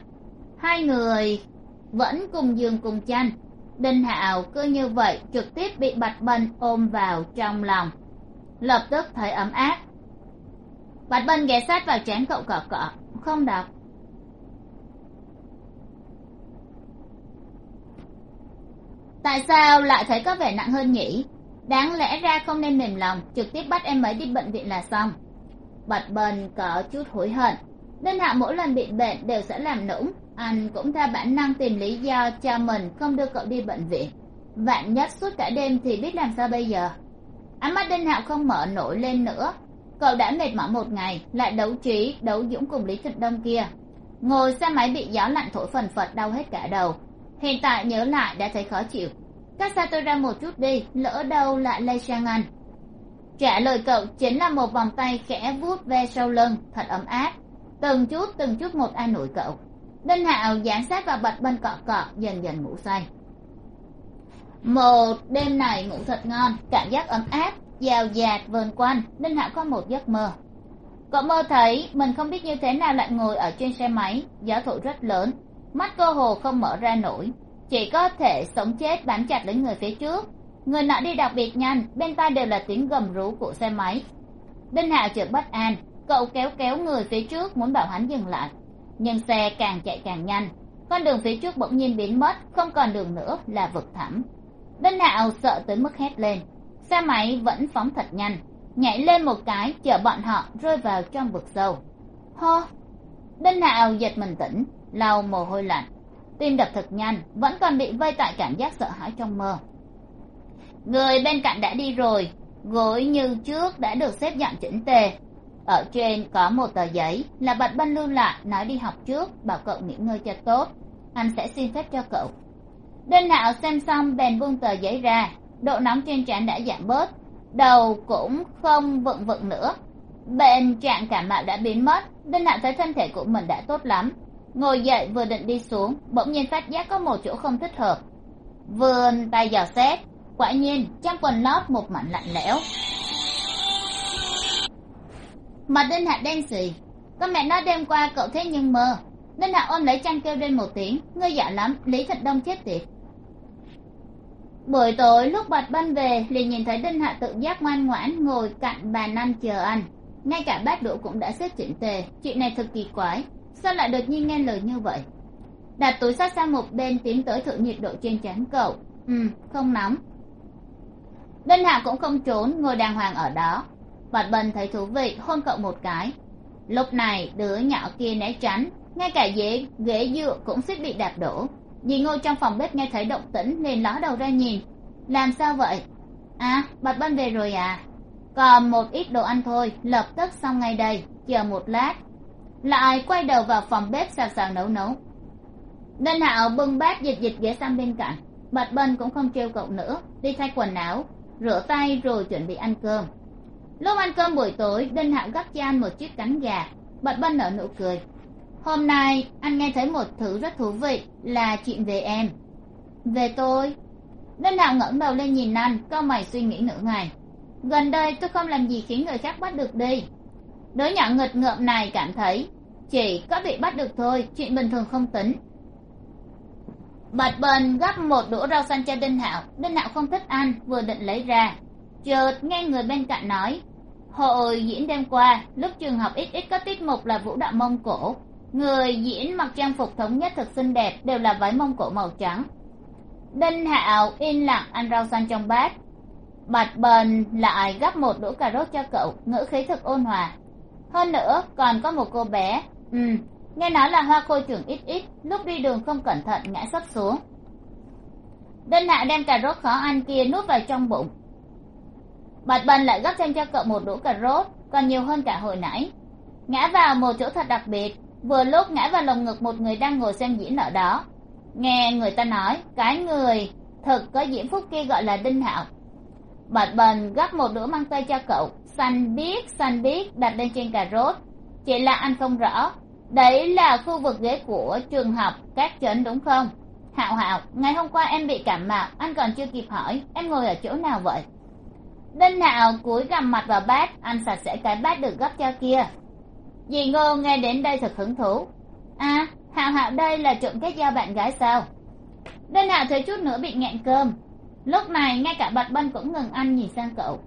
Hai người vẫn cùng giường cùng chăn. Đinh hạo cứ như vậy, trực tiếp bị bạch bần ôm vào trong lòng lập tức thấy ấm áp. Bạch bân ghé sát vào trán cậu cọ cọ, không đọc. Tại sao lại thấy có vẻ nặng hơn nhỉ? Đáng lẽ ra không nên mềm lòng, trực tiếp bắt em ấy đi bệnh viện là xong. Bạch bần có chút hối hận. Đinh hạ mỗi lần bị bệnh đều sẽ làm nũng. Anh cũng theo bản năng tìm lý do cho mình không đưa cậu đi bệnh viện. Vạn nhất suốt cả đêm thì biết làm sao bây giờ? Ánh mắt đinh hạo không mở nổi lên nữa. Cậu đã mệt mỏi một ngày, lại đấu trí, đấu dũng cùng lý Thịnh đông kia. Ngồi xe máy bị gió lạnh thổi phần phật đau hết cả đầu. Hiện tại nhớ lại đã thấy khó chịu. Cách xa tôi ra một chút đi, lỡ đâu lại lây sang anh. Trả lời cậu chính là một vòng tay khẽ vuốt ve sau lưng, thật ấm áp. Từng chút từng chút một an ủi cậu. Đinh hạo dán sát vào bạch bên cọ cọ, dần dần ngủ say một, đêm này ngủ thật ngon, cảm giác ấm áp giàu dạt, vờn quanh đinh hạo có một giấc mơ. Cậu mơ thấy mình không biết như thế nào lại ngồi ở trên xe máy, gió thổi rất lớn, mắt cơ hồ không mở ra nổi. Chỉ có thể sống chết bám chặt lấy người phía trước. Người nọ đi đặc biệt nhanh, bên tai đều là tiếng gầm rú của xe máy. Đinh hạo chợt bất an, cậu kéo kéo người phía trước muốn bảo hắn dừng lại. Nhưng xe càng chạy càng nhanh, con đường phía trước bỗng nhiên biến mất, không còn đường nữa, là vực thẳm đinh hạo sợ tới mức hét lên. Xe máy vẫn phóng thật nhanh, nhảy lên một cái, chở bọn họ rơi vào trong vực sâu. Hô! Đinh hạo giật mình tỉnh, lau mồ hôi lạnh. Tim đập thật nhanh, vẫn còn bị vây tại cảm giác sợ hãi trong mơ. Người bên cạnh đã đi rồi, gối như trước đã được xếp dọn chỉnh tề. Ở trên có một tờ giấy, là bạch bân lưu lại, nói đi học trước, bảo cậu nghỉ ngơi cho tốt. Anh sẽ xin phép cho cậu đinh hạo xem xong, bèn buông tờ giấy ra. Độ nóng trên trán đã giảm bớt. Đầu cũng không vựng vựng nữa. Bệnh trạng cảm mạo đã biến mất. Đinh hạo thấy thân thể của mình đã tốt lắm. Ngồi dậy, vừa định đi xuống, bỗng nhiên phát giác có một chỗ không thích hợp. Vườn tay dò xét, quả nhiên trong quần lót một mảnh lạnh lẽo. Mặt đinh hạo đen xì. Con mẹ nói đêm qua cậu thế nhưng mơ. Đinh hạo ôm lấy chăn kêu lên một tiếng. Ngươi dạ lắm, lý thật đông chết tiệt buổi tối lúc bạch bân về, liền nhìn thấy đinh hạ tự giác ngoan ngoãn ngồi cạnh bà năm chờ anh. Ngay cả bát đũa cũng đã xếp chỉnh tề. Chuyện này thật kỳ quái. Sao lại đột nhiên nghe lời như vậy? Đặt túi sách sang một bên tiến tới thử nhiệt độ trên trán cậu. Ừ không nóng. Đinh hạ cũng không trốn, ngồi đàng hoàng ở đó. Bạch bân thấy thú vị, hôn cậu một cái. Lúc này, đứa nhỏ kia né tránh. Ngay cả ghế ghế dựa cũng suýt bị đạp đổ dì ngồi trong phòng bếp nghe thấy động tĩnh liền ló đầu ra nhìn. Làm sao vậy? À bạch bân về rồi à? Còn một ít đồ ăn thôi, lập tức xong ngay đây, chờ một lát. Lại quay đầu vào phòng bếp xào xào nấu nấu. Đinh hạo bưng bát dịch dịch ghé sang bên cạnh. Bạch bân cũng không trêu cậu nữa, đi thay quần áo, rửa tay rồi chuẩn bị ăn cơm. Lúc ăn cơm buổi tối, đinh hạo gắp cho anh một chiếc cánh gà. Bạch bân nở nụ cười hôm nay, anh nghe thấy một thứ rất thú vị là chuyện về em. Về tôi? Đinh hạo ngẩng đầu lên nhìn anh câu mày suy nghĩ nửa ngày. Gần đây tôi không làm gì khiến người khác bắt được đi. Đứa nhỏ nghịch ngợm này cảm thấy, chỉ có bị bắt được thôi, chuyện bình thường không tính. Bạch bần gắp một đũa rau xanh cho đinh hạo. Đinh hạo không thích ăn, vừa định lấy ra. Chợt nghe người bên cạnh nói, hồi diễn đêm qua, lúc trường học ít ít có tiết mục là vũ đạo mông cổ người diễn mặc trang phục thống nhất thật xinh đẹp đều là váy mông cổ màu trắng. Đinh hạo yên lặng ăn rau xanh trong bát. Bạch bần lại gắp một đũa cà rốt cho cậu, ngữ khí thật ôn hòa. Hơn nữa, còn có một cô bé. Ừ nghe nói là hoa khôi trưởng ít ít, lúc đi đường không cẩn thận ngã sấp xuống. Đinh Hạo đem cà rốt khó ăn kia nuốt vào trong bụng. Bạch bần lại gấp thêm cho cậu một đũa cà rốt, còn nhiều hơn cả hồi nãy. Ngã vào một chỗ thật đặc biệt vừa lúc ngã vào lồng ngực một người đang ngồi xem diễn ở đó. Nghe người ta nói, cái người thực có diễm phúc kia gọi là đinh hạo. Bật bần gấp một đũa mang tay cho cậu. Xanh biết xanh biết đặt lên trên cà rốt. Chỉ là anh không rõ, đấy là khu vực ghế của trường học các trấn đúng không? Hạo hạo, ngày hôm qua em bị cảm mạo, anh còn chưa kịp hỏi, em ngồi ở chỗ nào vậy? Đinh hạo cúi gằm mặt vào bát, anh sạch sẽ cái bát được gấp cho kia dì ngô nghe đến đây thật hứng thú. À hạo hạo đây là trộm kết giao bạn gái sao? Đinh hạo thấy chút nữa bị nghẹn cơm. Lúc này ngay cả bạch bân cũng ngừng ăn nhìn sang cậu.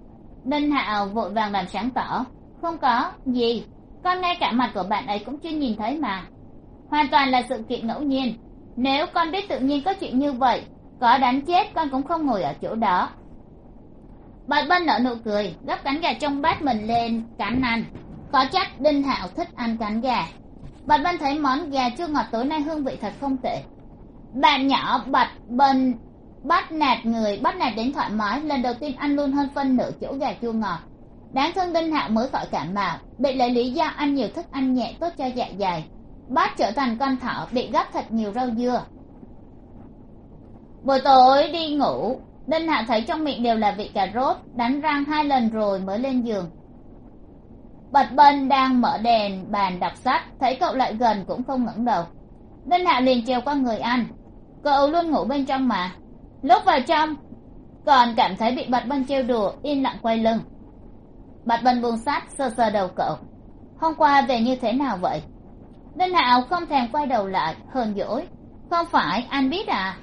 Đinh hạo vội vàng làm sáng tỏ. Không có, gì? Con ngay cả mặt của bạn ấy cũng chưa nhìn thấy mà. Hoàn toàn là sự kiện ngẫu nhiên. Nếu con biết tự nhiên có chuyện như vậy, có đánh chết con cũng không ngồi ở chỗ đó. Bạch bân nở nụ cười gấp cánh gà trong bát mình lên, cắn ăn có chắc đinh hạo thích ăn cánh gà. Bạch vân thấy món gà chua ngọt tối nay hương vị thật không tệ. Bạn nhỏ bạch bần bắt nạt người, bắt nạt đến thoải mái, lần đầu tiên ăn luôn hơn phân nửa chỗ gà chua ngọt. Đáng thương đinh hạo mới khỏi cảm mạo, bị lấy lý do ăn nhiều thức ăn nhẹ tốt cho dạ dày. Bát trở thành con thỏ, bị gắp thật nhiều rau dưa. Buổi tối đi ngủ, đinh hạo thấy trong miệng đều là vị cà rốt, đánh răng hai lần rồi mới lên giường bạch bân đang mở đèn bàn đọc sách, thấy cậu lại gần cũng không ngẩng đầu. Đinh hạ liền trèo qua người anh. Cậu luôn ngủ bên trong mà. Lúc vào trong, còn cảm thấy bị bạch bân trêu đùa yên lặng quay lưng. Bạch bân buông sát sờ sờ đầu cậu. Hôm qua về như thế nào vậy? Đinh hạo không thèm quay đầu lại, hờn dỗi. Không phải, anh biết à?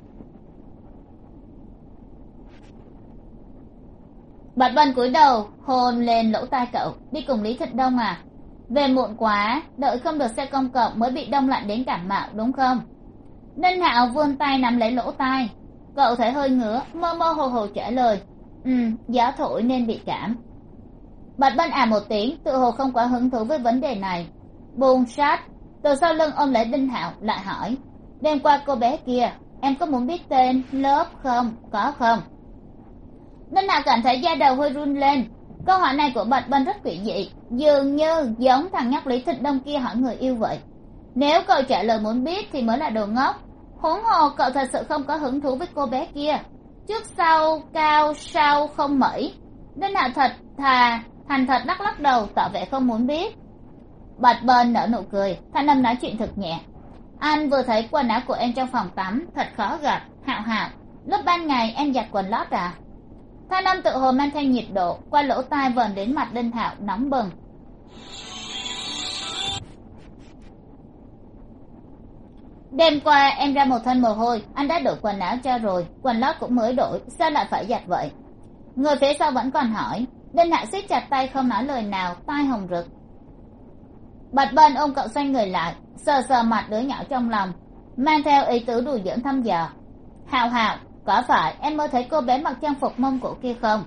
Bạch vân cúi đầu, hôn lên lỗ tai cậu. Đi cùng lý thịnh đông à? Về muộn quá, đợi không được xe công cộng mới bị đông lạnh đến cảm mạo, đúng không? Ninh hạo vươn tay nắm lấy lỗ tai. Cậu thấy hơi ngứa, mơ mơ hồ hồ trả lời. Ừ gió thổi nên bị cảm. Bạch vân à một tiếng, tự hồ không quá hứng thú với vấn đề này. Buồn sát. Từ sau lưng ôm lấy đinh hạo, lại hỏi. Đêm qua cô bé kia, em có muốn biết tên, lớp không, có không? Đinh hà cảm thấy da đầu hơi run lên. Câu hỏi này của bạch bân rất quỷ dị. Dường như giống thằng nhóc lý thịt đông kia hỏi người yêu vậy? Nếu cậu trả lời muốn biết thì mới là đồ ngốc. Huống hồ cậu thật sự không có hứng thú với cô bé kia. Trước sau, cao, sau, không mẩy. Đinh hà thật thà, thành thật lắc lắc đầu, tỏ vẻ không muốn biết. Bạch bân nở nụ cười, thanh âm nói chuyện thật nhẹ. Anh vừa thấy quần áo của em trong phòng tắm, thật khó gặp, hạo hạo. Lúc ban ngày em giặt quần lót à? Thanh âm tự hồ mang theo nhiệt độ, qua lỗ tai vờn đến mặt đinh hạo nóng bừng. Đêm qua, em ra một thân mồ hôi, anh đã đổi quần áo cho rồi, quần lót cũng mới đổi, sao lại phải giặt vậy? Người phía sau vẫn còn hỏi, đinh hạo siết chặt tay không nói lời nào, tai hồng rực. Bạch bên ôm cậu xoay người lại, sờ sờ mặt đứa nhỏ trong lòng, mang theo ý tứ đùi dưỡng thăm dò. Hào hào có phải em mơ thấy cô bé mặc trang phục mông cổ kia không?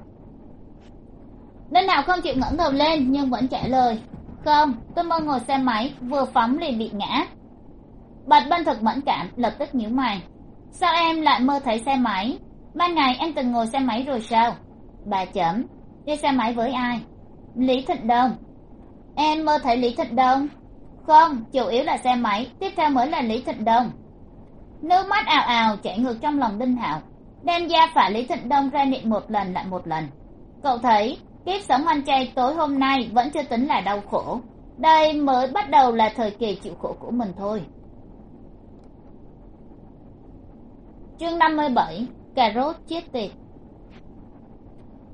Nên nào không chịu ngẩng đầu lên, nhưng vẫn trả lời. Không, tôi mơ ngồi xe máy, vừa phóng liền bị ngã. Bạch ban thật mẫn cảm, lập tức nhíu mày. Sao em lại mơ thấy xe máy? Ban ngày em từng ngồi xe máy rồi sao? Bà chấm, đi xe máy với ai? Lý thịnh đông. Em mơ thấy lý thịnh đông. Không, chủ yếu là xe máy, tiếp theo mới là lý thịnh đông nước mắt ào ào chảy ngược trong lòng đinh hạo. Đem da phả lý thịnh đông ra niệm một lần lại một lần. Cậu thấy, kiếp sống ăn chay tối hôm nay vẫn chưa tính là đau khổ. Đây mới bắt đầu là thời kỳ chịu khổ của mình thôi. Chương năm mươi bảy, cà rốt chiết tiệt.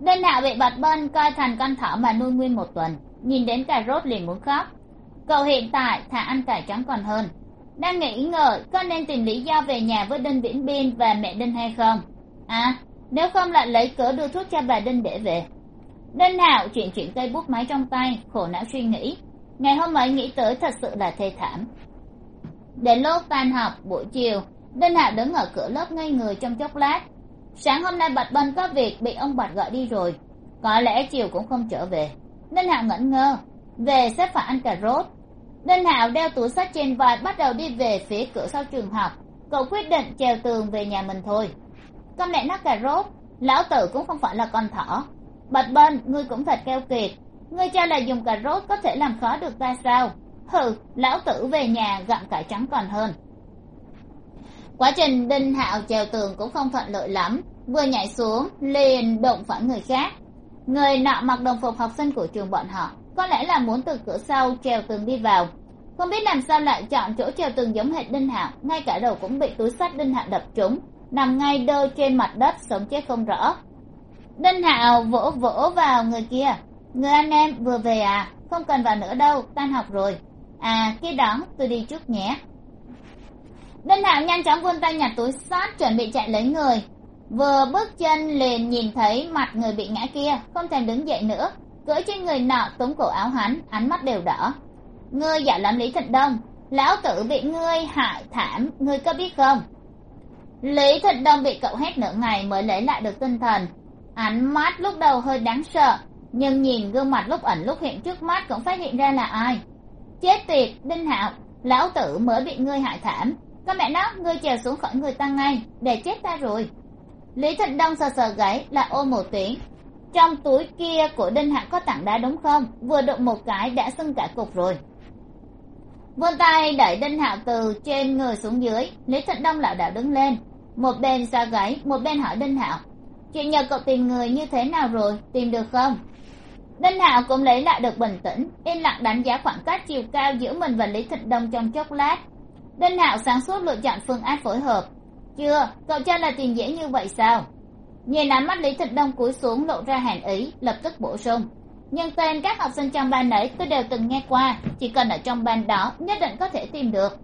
Đinh hạo bị bạch bên coi thành con thỏ mà nuôi nguyên một tuần, nhìn đến cà rốt liền muốn khóc. Cậu hiện tại thà ăn cải trắng còn hơn đang nghĩ ngợi có nên tìm lý do về nhà với đinh viễn biên và mẹ đinh hay không? À nếu không lại lấy cớ đưa thuốc cho bà đinh để về. Đinh hạo chuyển chuyển cây bút máy trong tay, khổ não suy nghĩ. Ngày hôm ấy nghĩ tới thật sự là thê thảm. Đến lúc tan học, buổi chiều, đinh hạo đứng ở cửa lớp ngay người trong chốc lát. Sáng hôm nay bạch bân có việc, bị ông bạch gọi đi rồi. Có lẽ chiều cũng không trở về. Đinh hạo ngẩn ngơ. Về sẽ phải ăn cà rốt đinh hạo đeo túi sách trên vai, bắt đầu đi về phía cửa sau trường học. Cậu quyết định trèo tường về nhà mình thôi. Con mẹ nó cà rốt, lão tử cũng không phải là con thỏ. Bạch bên ngươi cũng thật keo kiệt. Ngươi cho là dùng cà rốt có thể làm khó được ta sao? Hừ, lão tử về nhà gặm cải trắng còn hơn. Quá trình đinh hạo trèo tường cũng không thuận lợi lắm. Vừa nhảy xuống, liền đụng phải người khác. Người nọ mặc đồng phục học sinh của trường bọn họ, có lẽ là muốn từ cửa sau trèo tường đi vào không biết làm sao lại chọn chỗ treo tường giống hệt đinh hạo, ngay cả đầu cũng bị túi sách đinh hạo đập trúng, nằm ngay đơ trên mặt đất, sống chết không rõ. Đinh hạo vỗ vỗ vào người kia. Người anh em vừa về à không cần vào nữa đâu, tan học rồi. À kia đón, tôi đi trước nhé. Đinh hạo nhanh chóng vươn tay nhặt túi sách chuẩn bị chạy lấy người. Vừa bước chân liền nhìn thấy mặt người bị ngã kia, không thèm đứng dậy nữa. Cưỡi trên người nọ túm cổ áo hắn, ánh mắt đều đỏ ngươi giả làm lý thịnh đông. Lão tử bị ngươi hại thảm, ngươi có biết không? Lý thịnh đông bị cậu hét nửa ngày mới lấy lại được tinh thần. Ánh mắt lúc đầu hơi đáng sợ, nhưng nhìn gương mặt lúc ẩn lúc hiện trước mắt cũng phát hiện ra là ai. Chết tiệt, đinh hạo, lão tử mới bị ngươi hại thảm. Có mẹ nó, ngươi trèo xuống khỏi người ta ngay, để chết ta rồi. Lý thịnh đông sờ sờ gáy là ôm một tiếng. Trong túi kia của đinh hạo có tảng đá đúng không? Vừa đụng một cái đã sưng cả cục rồi vươn tay đẩy đinh hạo từ trên người xuống dưới, lý thịnh đông lảo đảo đứng lên. Một bên xa gáy, một bên hỏi đinh hạo chuyện nhờ cậu tìm người như thế nào rồi, tìm được không? Đinh hạo cũng lấy lại được bình tĩnh, yên lặng đánh giá khoảng cách chiều cao giữa mình và lý thịnh đông trong chốc lát. Đinh hạo sáng suốt lựa chọn phương án phối hợp. Chưa, cậu cho là tìm dễ như vậy sao? Nhìn ánh mắt lý thịnh đông cúi xuống lộ ra hàn ý, lập tức bổ sung nhưng tên các học sinh trong ban ấy tôi đều từng nghe qua, chỉ cần ở trong ban đó nhất định có thể tìm được.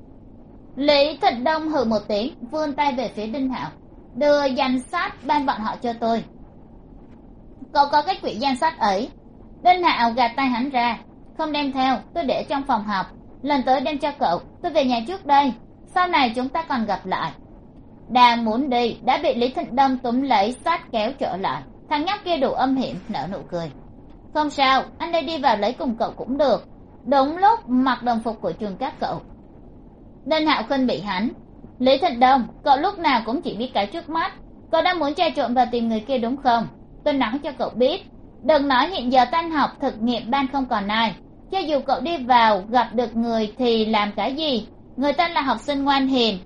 Lý thịnh đông hừ một tiếng, vươn tay về phía đinh hạo, đưa danh sách ban bọn họ cho tôi. Cậu có cái quỹ danh sách ấy. Đinh hạo gạt tay hắn ra, không đem theo, tôi để trong phòng học. Lần tới đem cho cậu, tôi về nhà trước đây, sau này chúng ta còn gặp lại. Đang muốn đi, đã bị lý thịnh đông túm lấy sát kéo trở lại. Thằng nhóc kia đủ âm hiểm, nở nụ cười không sao, anh đây đi vào lấy cùng cậu cũng được. Đúng lúc mặc đồng phục của trường các cậu. Đinh hạo khinh bị hắn. Lý thịnh đông, cậu lúc nào cũng chỉ biết cái trước mắt. Cậu đang muốn tra trộn và tìm người kia đúng không? Tôi nói cho cậu biết. Đừng nói hiện giờ tan học, thực nghiệm ban không còn ai. Cho dù cậu đi vào, gặp được người thì làm cái gì? Người ta là học sinh ngoan hiền.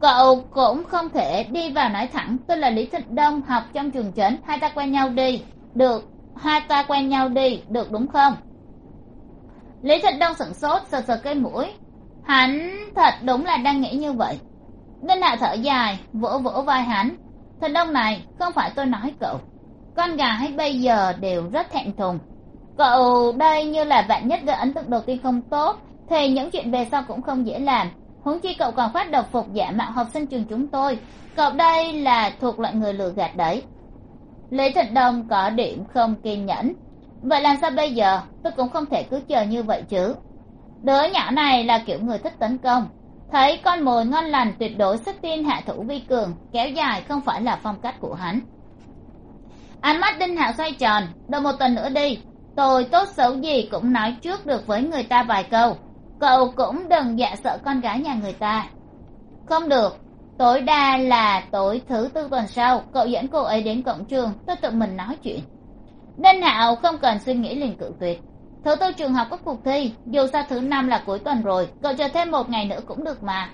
Cậu cũng không thể đi vào nói thẳng. Tôi là lý thịnh đông, học trong trường trấn. Hai ta quen nhau đi. Được hai ta quen nhau đi, được đúng không? Lý thịnh đông sửng sốt, sờ sờ cái mũi. Hắn thật đúng là đang nghĩ như vậy. Đinh hạ thở dài, vỗ vỗ vai hắn. Thịnh đông này, không phải tôi nói cậu. Con gái bây giờ đều rất thẹn thùng. Cậu đây như là bạn nhất gây ấn tượng đầu tiên không tốt, thì những chuyện về sau cũng không dễ làm. Huống chi cậu còn phát độc phục giả mạo học sinh trường chúng tôi. Cậu đây là thuộc loại người lừa gạt đấy lý thịnh đông có điểm không kiên nhẫn. Vậy làm sao bây giờ? Tôi cũng không thể cứ chờ như vậy chứ. Đứa nhỏ này là kiểu người thích tấn công. Thấy con mồi ngon lành tuyệt đối sức tin hạ thủ vi cường, kéo dài không phải là phong cách của hắn. Ánh mắt đinh hạo xoay tròn, đợi một tuần nữa đi. Tôi tốt xấu gì cũng nói trước được với người ta vài câu. Cậu cũng đừng dạ sợ con gái nhà người ta. Không được tối đa là tối thứ tư tuần sau, cậu dẫn cô ấy đến cổng trường, tôi tự mình nói chuyện. Đinh hạo không cần suy nghĩ liền cự tuyệt. Thứ tư trường học có cuộc thi, dù sao thứ năm là cuối tuần rồi, cậu chờ thêm một ngày nữa cũng được mà.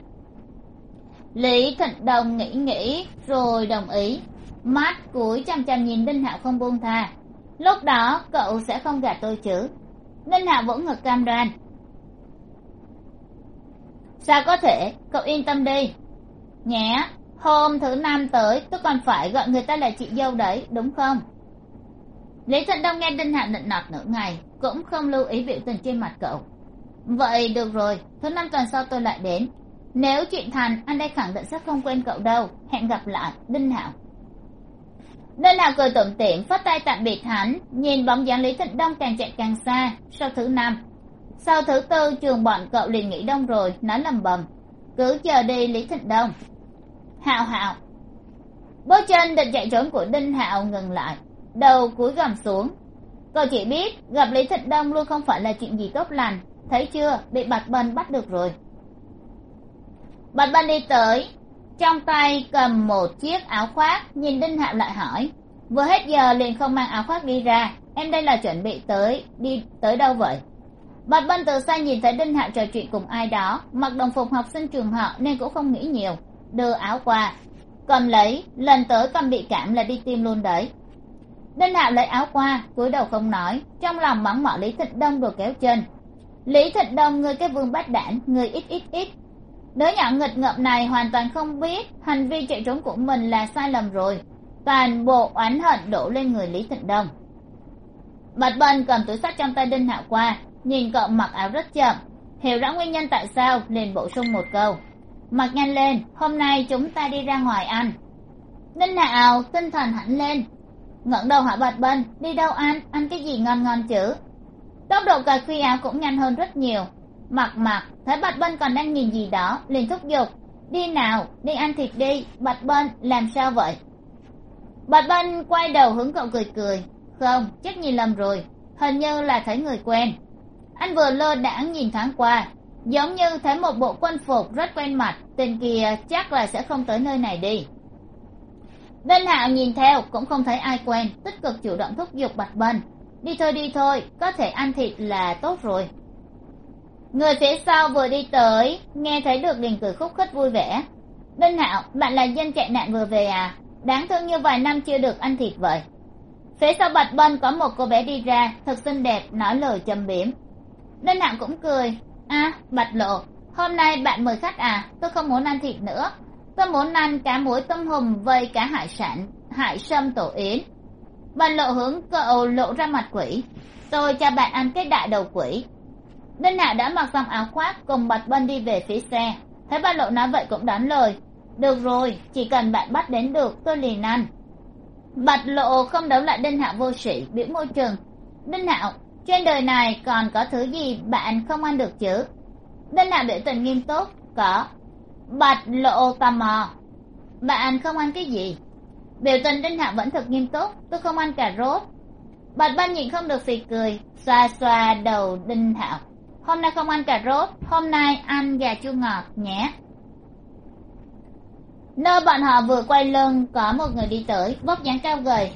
Lý thịnh đồng nghĩ nghĩ, rồi đồng ý. Mắt cúi chằm chằm nhìn đinh hạo không buông tha. Lúc đó, cậu sẽ không gạt tôi chứ. Đinh hạo vỗ ngực cam đoan. Sao có thể? Cậu yên tâm đi nhé, hôm thứ năm tới tôi còn phải gọi người ta là chị dâu đấy, đúng không? Lý thận đông nghe đinh hạo định nọt nửa ngày, cũng không lưu ý biểu tình trên mặt cậu. Vậy được rồi, thứ năm tuần sau tôi lại đến. Nếu chuyện thành, anh đây khẳng định sẽ không quên cậu đâu. Hẹn gặp lại, đinh hạo đinh hạo cười tủm tỉm phát tay tạm biệt hắn, nhìn bóng dáng lý thịnh đông càng chạy càng xa. Sau thứ năm, sau thứ tư, trường bọn cậu liền nghỉ đông rồi, nói lầm bầm cứ chờ đi, lý thịnh đông. Hạo hạo bước chân định chạy trốn của đinh hạo ngừng lại, đầu cúi gằm xuống. Cậu chỉ biết gặp lý thịnh đông luôn không phải là chuyện gì tốt lành, thấy chưa? Bị bạch bân bắt được rồi. Bạch bân đi tới, trong tay cầm một chiếc áo khoác, nhìn đinh hạo lại hỏi, vừa hết giờ liền không mang áo khoác đi ra, em đây là chuẩn bị tới, đi tới đâu vậy? Bạch bân từ xa nhìn thấy đinh hạo trò chuyện cùng ai đó, mặc đồng phục học sinh trường họ nên cũng không nghĩ nhiều, đưa áo qua. Cầm lấy, lần tới cầm bị cảm là đi tiêm luôn đấy. Đinh hạo lấy áo qua, cúi đầu không nói, trong lòng mắng mỏ lý thịnh đông đồ kéo chân lý thịnh đông người cái vương bát đản người ít ít ít. Đứa nhỏ nghịch ngợm này hoàn toàn không biết hành vi chạy trốn của mình là sai lầm rồi. Toàn bộ oán hận đổ lên người lý thịnh đông. Bạch bân cầm túi sách trong tay đinh hạo qua nhìn cậu mặc áo rất chậm, hiểu rõ nguyên nhân tại sao liền bổ sung một câu. Mặc nhanh lên, hôm nay chúng ta đi ra ngoài ăn. Đinh hạo tinh thần hẳn lên. Ngẩng đầu hỏi bạch bân đi đâu ăn ăn cái gì ngon ngon chứ? Tốc độ cà khuy áo cũng nhanh hơn rất nhiều. Mặc mặc, thấy bạch bân còn đang nhìn gì đó, liền thúc giục. Đi nào, đi ăn thịt đi, bạch bân làm sao vậy? Bạch bân quay đầu hướng cậu cười cười. Không chắc nhìn lầm rồi. Hình như là thấy người quen anh vừa lơ đãng nhìn thoáng qua. Giống như thấy một bộ quân phục rất quen mặt, tên kia chắc là sẽ không tới nơi này đi. Bên hạo nhìn theo, cũng không thấy ai quen, tích cực chủ động thúc giục bạch bân. Đi thôi đi thôi, có thể ăn thịt là tốt rồi. Người phía sau vừa đi tới, nghe thấy được liền cười khúc khích vui vẻ. Bên hạo bạn là dân chạy nạn vừa về à? Đáng thương như vài năm chưa được ăn thịt vậy. Phía sau bạch bân có một cô bé đi ra, thật xinh đẹp, nói lời châm biếm đinh hạo cũng cười. A bạch lộ, hôm nay bạn mời khách à? Tôi không muốn ăn thịt nữa. Tôi muốn ăn cá muối tôm hùm vây cá hải sản, hải sâm tổ yến. Bạch lộ hướng cậu lộ ra mặt quỷ. Tôi cho bạn ăn cái đại đầu quỷ. Đinh hạ đã mặc xong áo khoác cùng bạch bân đi về phía xe. Thấy bạch lộ nói vậy cũng đoán lời. Được rồi, chỉ cần bạn bắt đến được, tôi liền ăn. Bạch lộ không đấu lại đinh hạo vô sĩ biểu môi trường. Đinh hạo trên đời này còn có thứ gì bạn không ăn được chứ? Đinh hạo biểu tình nghiêm túc, có. Bạch lộ tò mò. Bạn không ăn cái gì? Biểu tình đinh hạ vẫn thật nghiêm túc, tôi không ăn cà rốt. Bạch ban nhịn không được phì cười, xoa xoa đầu đinh hạo. Hôm nay không ăn cà rốt, hôm nay ăn gà chua ngọt nhé. Nơi bọn họ vừa quay lưng, có một người đi tới, vóc dáng cao gầy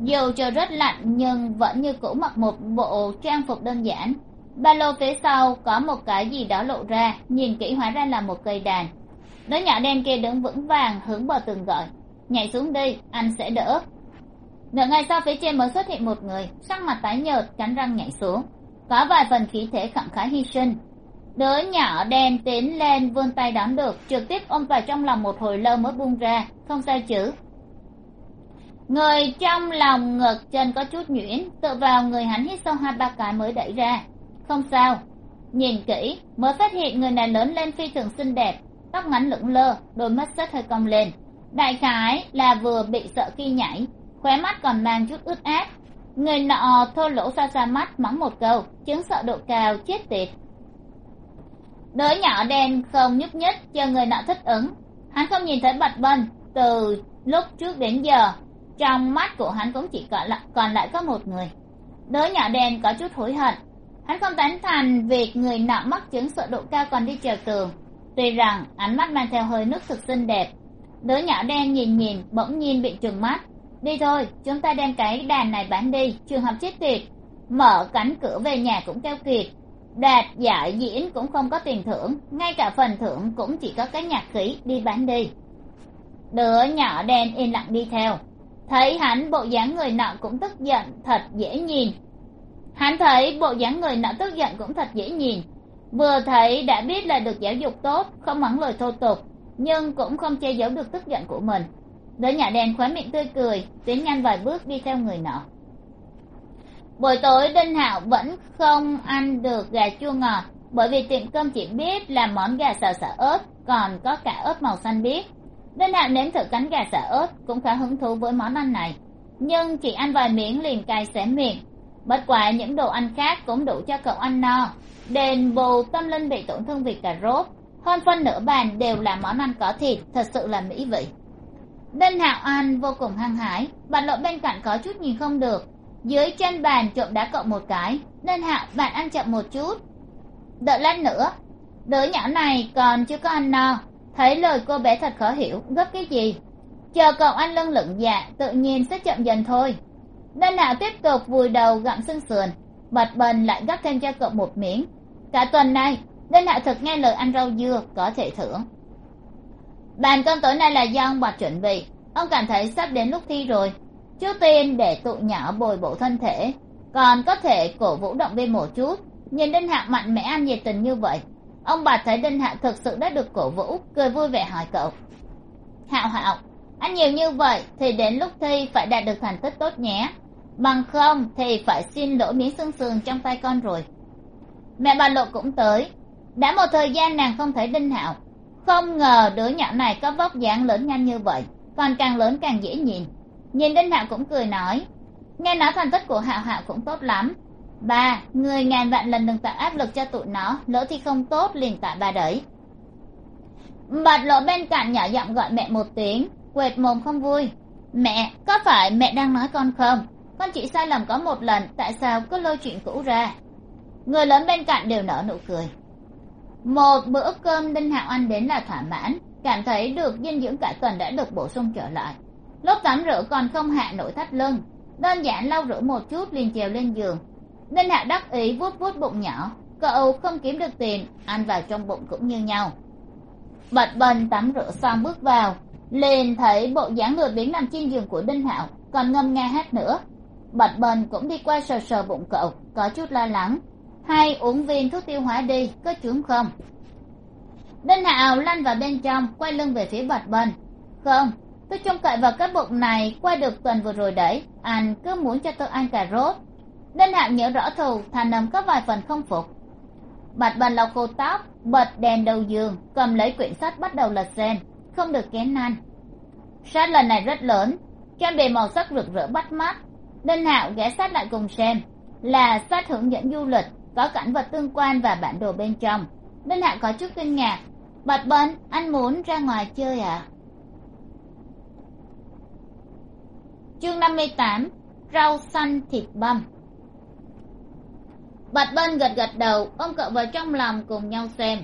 dù trời rất lạnh, nhưng vẫn như cũ mặc một bộ trang phục đơn giản. Ba lô phía sau có một cái gì đó lộ ra, nhìn kỹ hóa ra là một cây đàn. Đứa nhỏ đen kia đứng vững vàng hướng bờ tường gọi, nhảy xuống đi, anh sẽ đỡ. Nửa ngày sau, phía trên mới xuất hiện một người, sắc mặt tái nhợt, cắn răng nhảy xuống. Có vài phần khí thế khẳng khái hy sinh. Đứa nhỏ đen tiến lên vươn tay đón được, trực tiếp ôm vào trong lòng một hồi lâu mới buông ra, không sao chứ? Người trong lòng ngực chân có chút nhuyễn, tự vào người hắn hít sâu hai ba cái mới đẩy ra. Không sao. Nhìn kỹ, mới phát hiện người này lớn lên phi thường xinh đẹp, tóc ngắn lững lơ, đôi mắt rất hơi cong lên. Đại khái là vừa bị sợ khi nhảy, khóe mắt còn mang chút ướt át. Người nọ thô lỗ xa xa mắt mắng một câu, chứng sợ độ cao chết tiệt. Đứa nhỏ đen không nhúc nhích, chờ người nọ thích ứng. Hắn không nhìn thấy bạch bân từ lúc trước đến giờ trong mắt của hắn cũng chỉ còn lại, còn lại có một người. Đứa nhỏ đen có chút hối hận. Hắn không tán thành việc người nọ mắc chứng sợ độ cao còn đi trèo tường. Tuy rằng ánh mắt mang theo hơi nước thực xinh đẹp đứa nhỏ đen nhìn nhìn bỗng nhiên bị trừng mắt. Đi thôi chúng ta đem cái đàn này bán đi trường hợp chết tiệt. Mở cánh cửa về nhà cũng keo kiệt. Đạt giải diễn cũng không có tiền thưởng ngay cả phần thưởng cũng chỉ có cái nhạc khí đi bán đi. Đứa nhỏ đen yên lặng đi theo thấy hắn, bộ dáng người nọ cũng tức giận, thật dễ nhìn. Hắn thấy bộ dáng người nọ tức giận cũng thật dễ nhìn. Vừa thấy đã biết là được giáo dục tốt, không mắng lời thô tục, nhưng cũng không che giấu được tức giận của mình. Đứa nhà đèn khóe miệng tươi cười, tiến nhanh vài bước đi theo người nọ. Buổi tối, đinh hạo vẫn không ăn được gà chua ngọt, bởi vì tiệm cơm chỉ biết làm món gà xào xả ớt, còn có cả ớt màu xanh biếc đinh hạo nếm thử cánh gà xả ớt, cũng khá hứng thú với món ăn này. Nhưng chỉ ăn vài miếng liền cay xé miệng. Bất quả những đồ ăn khác cũng đủ cho cậu ăn no. Đền bù tâm linh bị tổn thương vì cà rốt. Hơn phân nửa bàn đều là món ăn có thịt, thật sự là mỹ vị. Đinh hạo ăn vô cùng hăng hái. Bạn lộ bên cạnh có chút nhìn không được. Dưới chân bàn trộm đá cậu một cái. Đinh hạo, bạn ăn chậm một chút. Đợi lát nữa. Đứa nhỏ này còn chưa có ăn no thấy lời cô bé thật khó hiểu, gấp cái gì? Chờ cậu ăn lưng lửng dạ tự nhiên sẽ chậm dần thôi. Đinh hạo tiếp tục vùi đầu gặm xương sườn bật bần lại gấp thêm cho cậu một miếng. Cả tuần nay đinh hạo thực nghe lời ăn rau dưa có thể thưởng. Bàn cơm tối nay là do ông bạch chuẩn bị. Ông cảm thấy sắp đến lúc thi rồi. Trước tiên để tụi nhỏ bồi bổ thân thể. Còn có thể cổ vũ động viên một chút. Nhìn đinh hạo mạnh mẽ ăn nhiệt tình như vậy ông bà thấy đinh hạo thực sự đã được cổ vũ, cười vui vẻ hỏi cậu. Hạo hạo ăn nhiều như vậy thì đến lúc thi phải đạt được thành tích tốt nhé. Bằng không thì phải xin lỗi miếng xương sườn trong tay con rồi. Mẹ bà lộ cũng tới. Đã một thời gian nàng không thấy đinh hạo. Không ngờ đứa nhỏ này có vóc dáng lớn nhanh như vậy, còn càng lớn càng dễ nhìn. Nhìn đinh hạo cũng cười nói, nghe nói thành tích của hạo hạo cũng tốt lắm ba, người ngàn vạn lần đừng tạo áp lực cho tụi nó, lỡ thì không tốt liền tại bà đấy. Bạch lộ bên cạnh nhỏ giọng gọi mẹ một tiếng, quệt mồm không vui. Mẹ, có phải mẹ đang nói con không? Con chỉ sai lầm có một lần, tại sao cứ lôi chuyện cũ ra? Người lớn bên cạnh đều nở nụ cười. Một bữa cơm đinh hạo ăn đến là thỏa mãn, cảm thấy được dinh dưỡng cả tuần đã được bổ sung trở lại. Lúc tắm rửa còn không hạ nổi thắt lưng, đơn giản lau rửa một chút liền trèo lên giường đinh hạ đắc ý vuốt vuốt bụng nhỏ, cậu không kiếm được tiền, ăn vào trong bụng cũng như nhau. Bật bần tắm rửa xong bước vào, liền thấy bộ dáng người biến nằm trên giường của đinh hạo, còn ngâm nga hát nữa. Bật bần cũng đi qua sờ sờ bụng cậu, có chút lo lắng. Hay uống viên thuốc tiêu hóa đi, có chướng không? Đinh hạo lăn vào bên trong, quay lưng về phía bật bần. Không, tôi trông cậy vào cái bụng này qua được tuần vừa rồi đấy, anh cứ muốn cho tôi ăn cà rốt đinh hạo nhớ rõ thù, thành âm có vài phần không phục. Bạch bần lau khô tóc, bật đèn đầu giường, cầm lấy quyển sách bắt đầu lật xem, không được kén năn sách lần này rất lớn, trang bìa màu sắc rực rỡ bắt mắt. Đinh hạo ghé sách lại cùng xem, là sách hướng dẫn du lịch, có cảnh vật tương quan và bản đồ bên trong. Đinh hạo có chút kinh ngạc. Bạch bần anh muốn ra ngoài chơi à? Chương năm mươi tám, rau xanh thịt băm bạch bân gật gật đầu, ôm cậu vào trong lòng cùng nhau xem.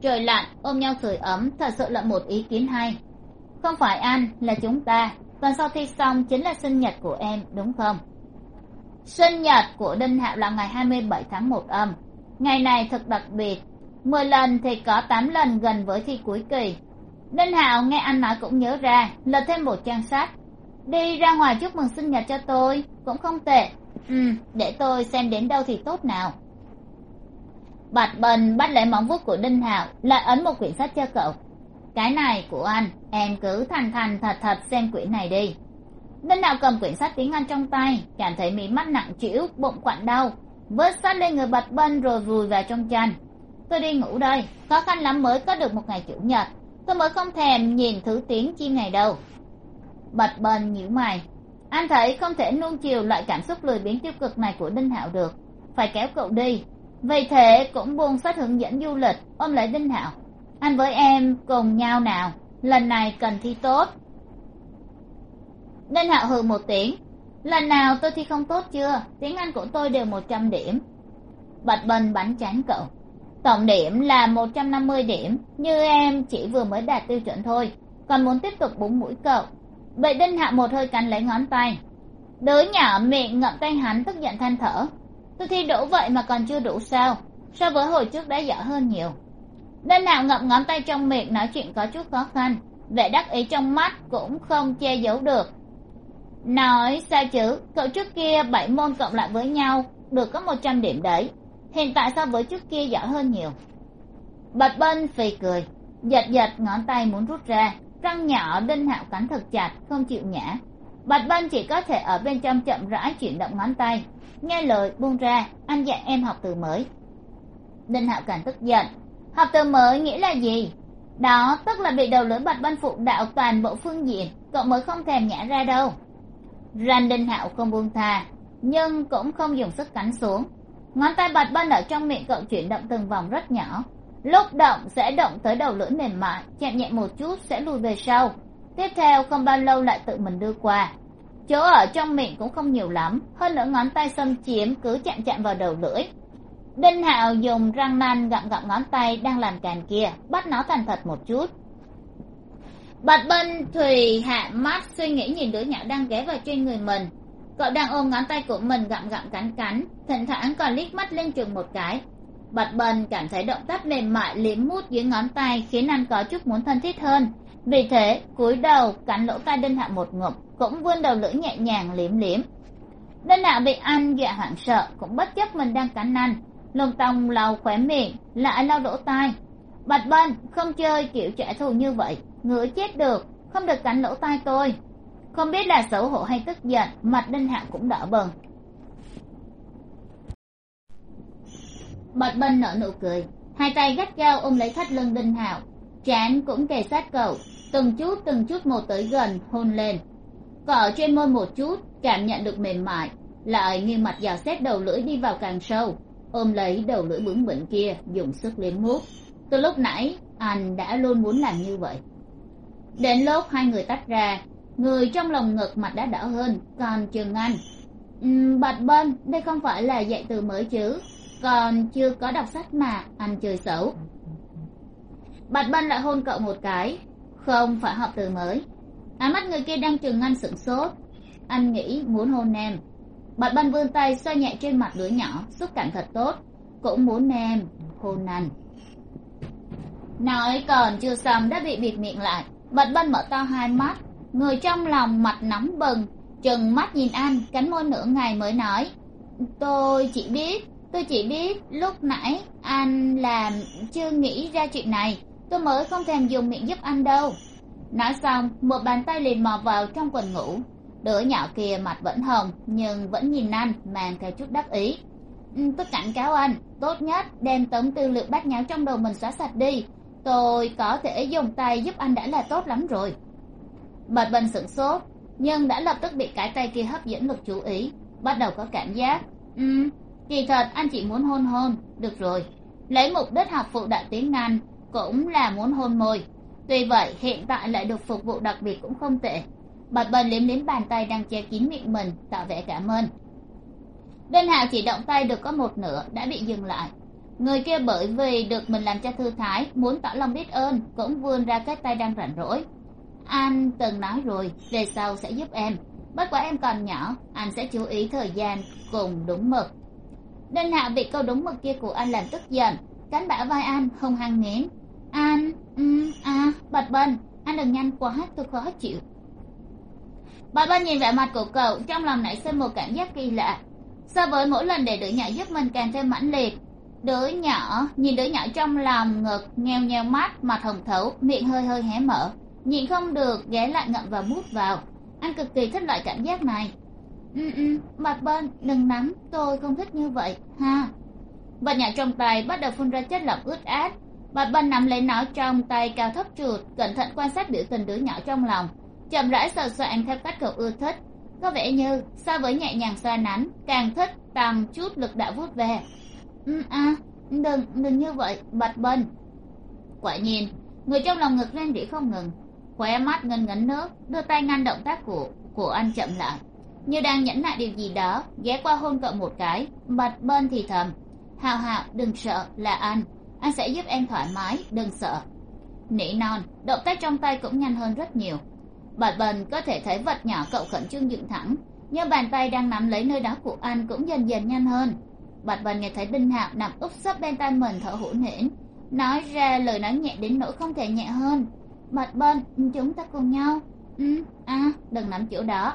Trời lạnh, ôm nhau sưởi ấm, thật sự là một ý kiến hay. Không phải anh, là chúng ta. Tuần sau thi xong, chính là sinh nhật của em, đúng không? Sinh nhật của đinh hạo là ngày hai mươi bảy tháng một âm. Ngày này thật đặc biệt. Mười lần thì có tám lần gần với thi cuối kỳ. Đinh hạo nghe anh nói cũng nhớ ra, lật thêm một trang sách. Đi ra ngoài chúc mừng sinh nhật cho tôi, cũng không tệ ừ để tôi xem đến đâu thì tốt nào. Bạch bần bắt lấy móng vuốt của đinh hạo lại ấn một quyển sách cho cậu. Cái này của anh, em cứ thành thành thật thật xem quyển này đi. Đinh hạo cầm quyển sách tiếng anh trong tay, cảm thấy mí mắt nặng trĩu, bụng quặn đau. Vớt sách lên người bạch Bần rồi vùi vào trong chăn. Tôi đi ngủ đây, khó khăn lắm mới có được một ngày chủ nhật. Tôi mới không thèm nhìn thứ tiếng chim này đâu. Bạch bần nhíu mày anh thấy không thể nuông chiều loại cảm xúc lười biếng tiêu cực này của đinh hạo được. Phải kéo cậu đi. Vì thế cũng buông sách hướng dẫn du lịch, ôm lấy đinh hạo. Anh với em cùng nhau nào, lần này cần thi tốt. Đinh hạo hừ một tiếng. Lần nào tôi thi không tốt chưa? Tiếng anh của tôi đều một trăm điểm. Bạch bần bắn chán cậu. Tổng điểm là một trăm năm mươi điểm, như em chỉ vừa mới đạt tiêu chuẩn thôi. Còn muốn tiếp tục búng mũi cậu vệ đinh hạ một hơi cắn lấy ngón tay. Đứa nhỏ miệng ngậm tay hắn tức giận than thở. Tôi thi đủ vậy mà còn chưa đủ sao? So với hồi trước đã dở hơn nhiều. Đinh hạ ngậm ngón tay trong miệng nói chuyện có chút khó khăn. Vẻ đắc ý trong mắt cũng không che giấu được. Nói sao chứ? Cậu trước kia bảy môn cộng lại với nhau, được có một trăm điểm đấy. Hiện tại so với trước kia giỏi hơn nhiều. Bạch bân phì cười, giật giật ngón tay muốn rút ra răng nhỏ đinh hạo cắn thật chặt, không chịu nhả bạch bân chỉ có thể ở bên trong chậm rãi chuyển động ngón tay. Nghe lời, buông ra, anh dạy em học từ mới. Đinh hạo càng tức giận. Học từ mới nghĩa là gì? Đó, tức là bị đầu lưỡi bạch bân phụ đạo toàn bộ phương diện, cậu mới không thèm nhả ra đâu. Ranh đinh hạo không buông tha, nhưng cũng không dùng sức cắn xuống. Ngón tay bạch bân ở trong miệng cậu chuyển động từng vòng rất nhỏ lúc động sẽ động tới đầu lưỡi mềm mại, chạm nhẹ một chút sẽ lùi về sau. Tiếp theo, không bao lâu lại tự mình đưa qua. Chỗ ở trong miệng cũng không nhiều lắm, hơn nữa ngón tay xâm chiếm cứ chạm chạm vào đầu lưỡi. Đinh hạo dùng răng nanh gặm gặm ngón tay đang làm càn kia, bắt nó thành thật một chút. Bạch bân thùy hạ mắt suy nghĩ nhìn đứa nhỏ đang ghé vào trên người mình. Cậu đang ôm ngón tay của mình gặm gặm cắn cắn, thỉnh thoảng còn liếc mắt lên chừng một cái bạch bần, cảm thấy động tác mềm mại liếm mút dưới ngón tay khiến anh có chút muốn thân thiết hơn. Vì thế, cúi đầu, cắn lỗ tai đinh hạ một ngụm, cũng vươn đầu lưỡi nhẹ nhàng liếm liếm. Đinh hạ bị anh dọa hoảng sợ, cũng bất chấp mình đang cắn anh lông tòng lau khóe miệng, lại lau lỗ tai. Bạch bân không chơi kiểu trả thù như vậy ngứa chết được, không được cắn lỗ tai tôi. Không biết là xấu hổ hay tức giận, mặt đinh hạ cũng đỏ bừng. Bạch bân nở nụ cười hai tay gắt gao ôm lấy thắt lưng đinh hạo. Trán cũng kề sát cậu từng chút từng chút một tới gần hôn lên. Cỏ trên môi một chút cảm nhận được mềm mại lại nghiêng mặt dò xét đầu lưỡi đi vào càng sâu ôm lấy đầu lưỡi bướng bỉnh kia dùng sức liếm mút. Từ lúc nãy anh đã luôn muốn làm như vậy. Đến lúc hai người tách ra người trong lòng ngực mặt đã đỏ hơn còn trường anh. Bạch Bân, đây không phải là dạy từ mới chứ? Còn chưa có đọc sách mà anh chơi xấu. Bạch bân lại hôn cậu một cái. Không phải học từ mới. Ánh mắt người kia đang chừng ngăn sửng sốt. Anh nghĩ muốn hôn em. Bạch bân vươn tay xoa nhẹ trên mặt đứa nhỏ, xúc cảm thật tốt. Cũng muốn em hôn anh. Nói còn chưa xong đã bị bịt miệng lại. Bạch bân mở to hai mắt. Người trong lòng mặt nóng bừng chừng mắt nhìn anh, cánh môi nửa ngày mới nói, tôi chỉ biết tôi chỉ biết lúc nãy anh làm chưa nghĩ ra chuyện này. Tôi mới không thèm dùng miệng giúp anh đâu. Nói xong, một bàn tay liền mò vào trong quần ngủ. Đứa nhỏ kia mặt vẫn hồng, nhưng vẫn nhìn anh, mang theo chút đắc ý. Ừ, tôi cảnh cáo anh, tốt nhất đem tấm tư liệu bát nháo trong đầu mình xóa sạch đi. Tôi có thể dùng tay giúp anh đã là tốt lắm rồi. Bật bình sửng sốt, nhưng đã lập tức bị cái tay kia hấp dẫn lực chú ý, bắt đầu có cảm giác ừ kỳ thật, anh chỉ muốn hôn hôn. Được rồi. Lấy mục đích học phụ đại tiếng anh cũng là muốn hôn môi. Tuy vậy, hiện tại lại được phục vụ đặc biệt cũng không tệ. Bật bần liếm liếm bàn tay đang che kín miệng mình, tỏ vẻ cảm ơn. Đinh hạo chỉ động tay được có một nửa, đã bị dừng lại. Người kia bởi vì được mình làm cho thư thái, muốn tỏ lòng biết ơn, cũng vươn ra cái tay đang rảnh rỗi. Anh từng nói rồi, về sau sẽ giúp em. Bất quá em còn nhỏ, anh sẽ chú ý thời gian cùng đúng mực đinh hạo bị câu đúng mực kia của anh làm tức giận. Cánh bả vai anh hung hăng nghiến anh um, à bạch bân anh đừng nhanh quá tôi khó chịu. Bạch bân nhìn vẻ mặt của cậu trong lòng nảy sinh một cảm giác kỳ lạ. So với mỗi lần để đứa nhỏ giúp mình càng thêm mãnh liệt. Đứa nhỏ nhìn đứa nhỏ trong lòng ngực nheo nheo mắt mặt hồng thấu miệng hơi hơi hé mở. Nhịn không được ghé lại ngậm và mút vào. Anh cực kỳ thích loại cảm giác này ừ ừ bạch bên, đừng nắm, tôi không thích như vậy, ha. Vật nhỏ trong tay bắt đầu phun ra chất lỏng ướt át. Bạch bên nắm lấy nó trong tay cao thấp chuột cẩn thận quan sát biểu tình đứa nhỏ trong lòng. Chậm rãi sờ soạn theo cách cậu ưa thích. Có vẻ như, so với nhẹ nhàng xoa nắn, càng thích tăng chút lực đạo vút về. Ừ à đừng đừng như vậy bạch bân quả nhiên, người trong lòng ngực lên rỉ không ngừng. Khóe mắt ngân ngấn nước đưa tay ngăn động tác của của anh chậm lại như đang nhẫn nại điều gì đó, ghé qua hôn cậu một cái bạch bên thì thầm. Hào hào, đừng sợ, là anh. Anh sẽ giúp em thoải mái, đừng sợ. Nỉ non, động tác trong tay cũng nhanh hơn rất nhiều. Bạch bần có thể thấy vật nhỏ cậu khẩn trương dựng thẳng, nhưng bàn tay đang nắm lấy nơi đó của anh cũng dần dần nhanh hơn. Bạch bần nghe thấy đinh hạo nằm úp sấp bên tay mình thở hổn hển, nói ra lời nói nhẹ đến nỗi không thể nhẹ hơn. Bạch bần chúng ta cùng nhau. Ừ à đừng nắm chỗ đó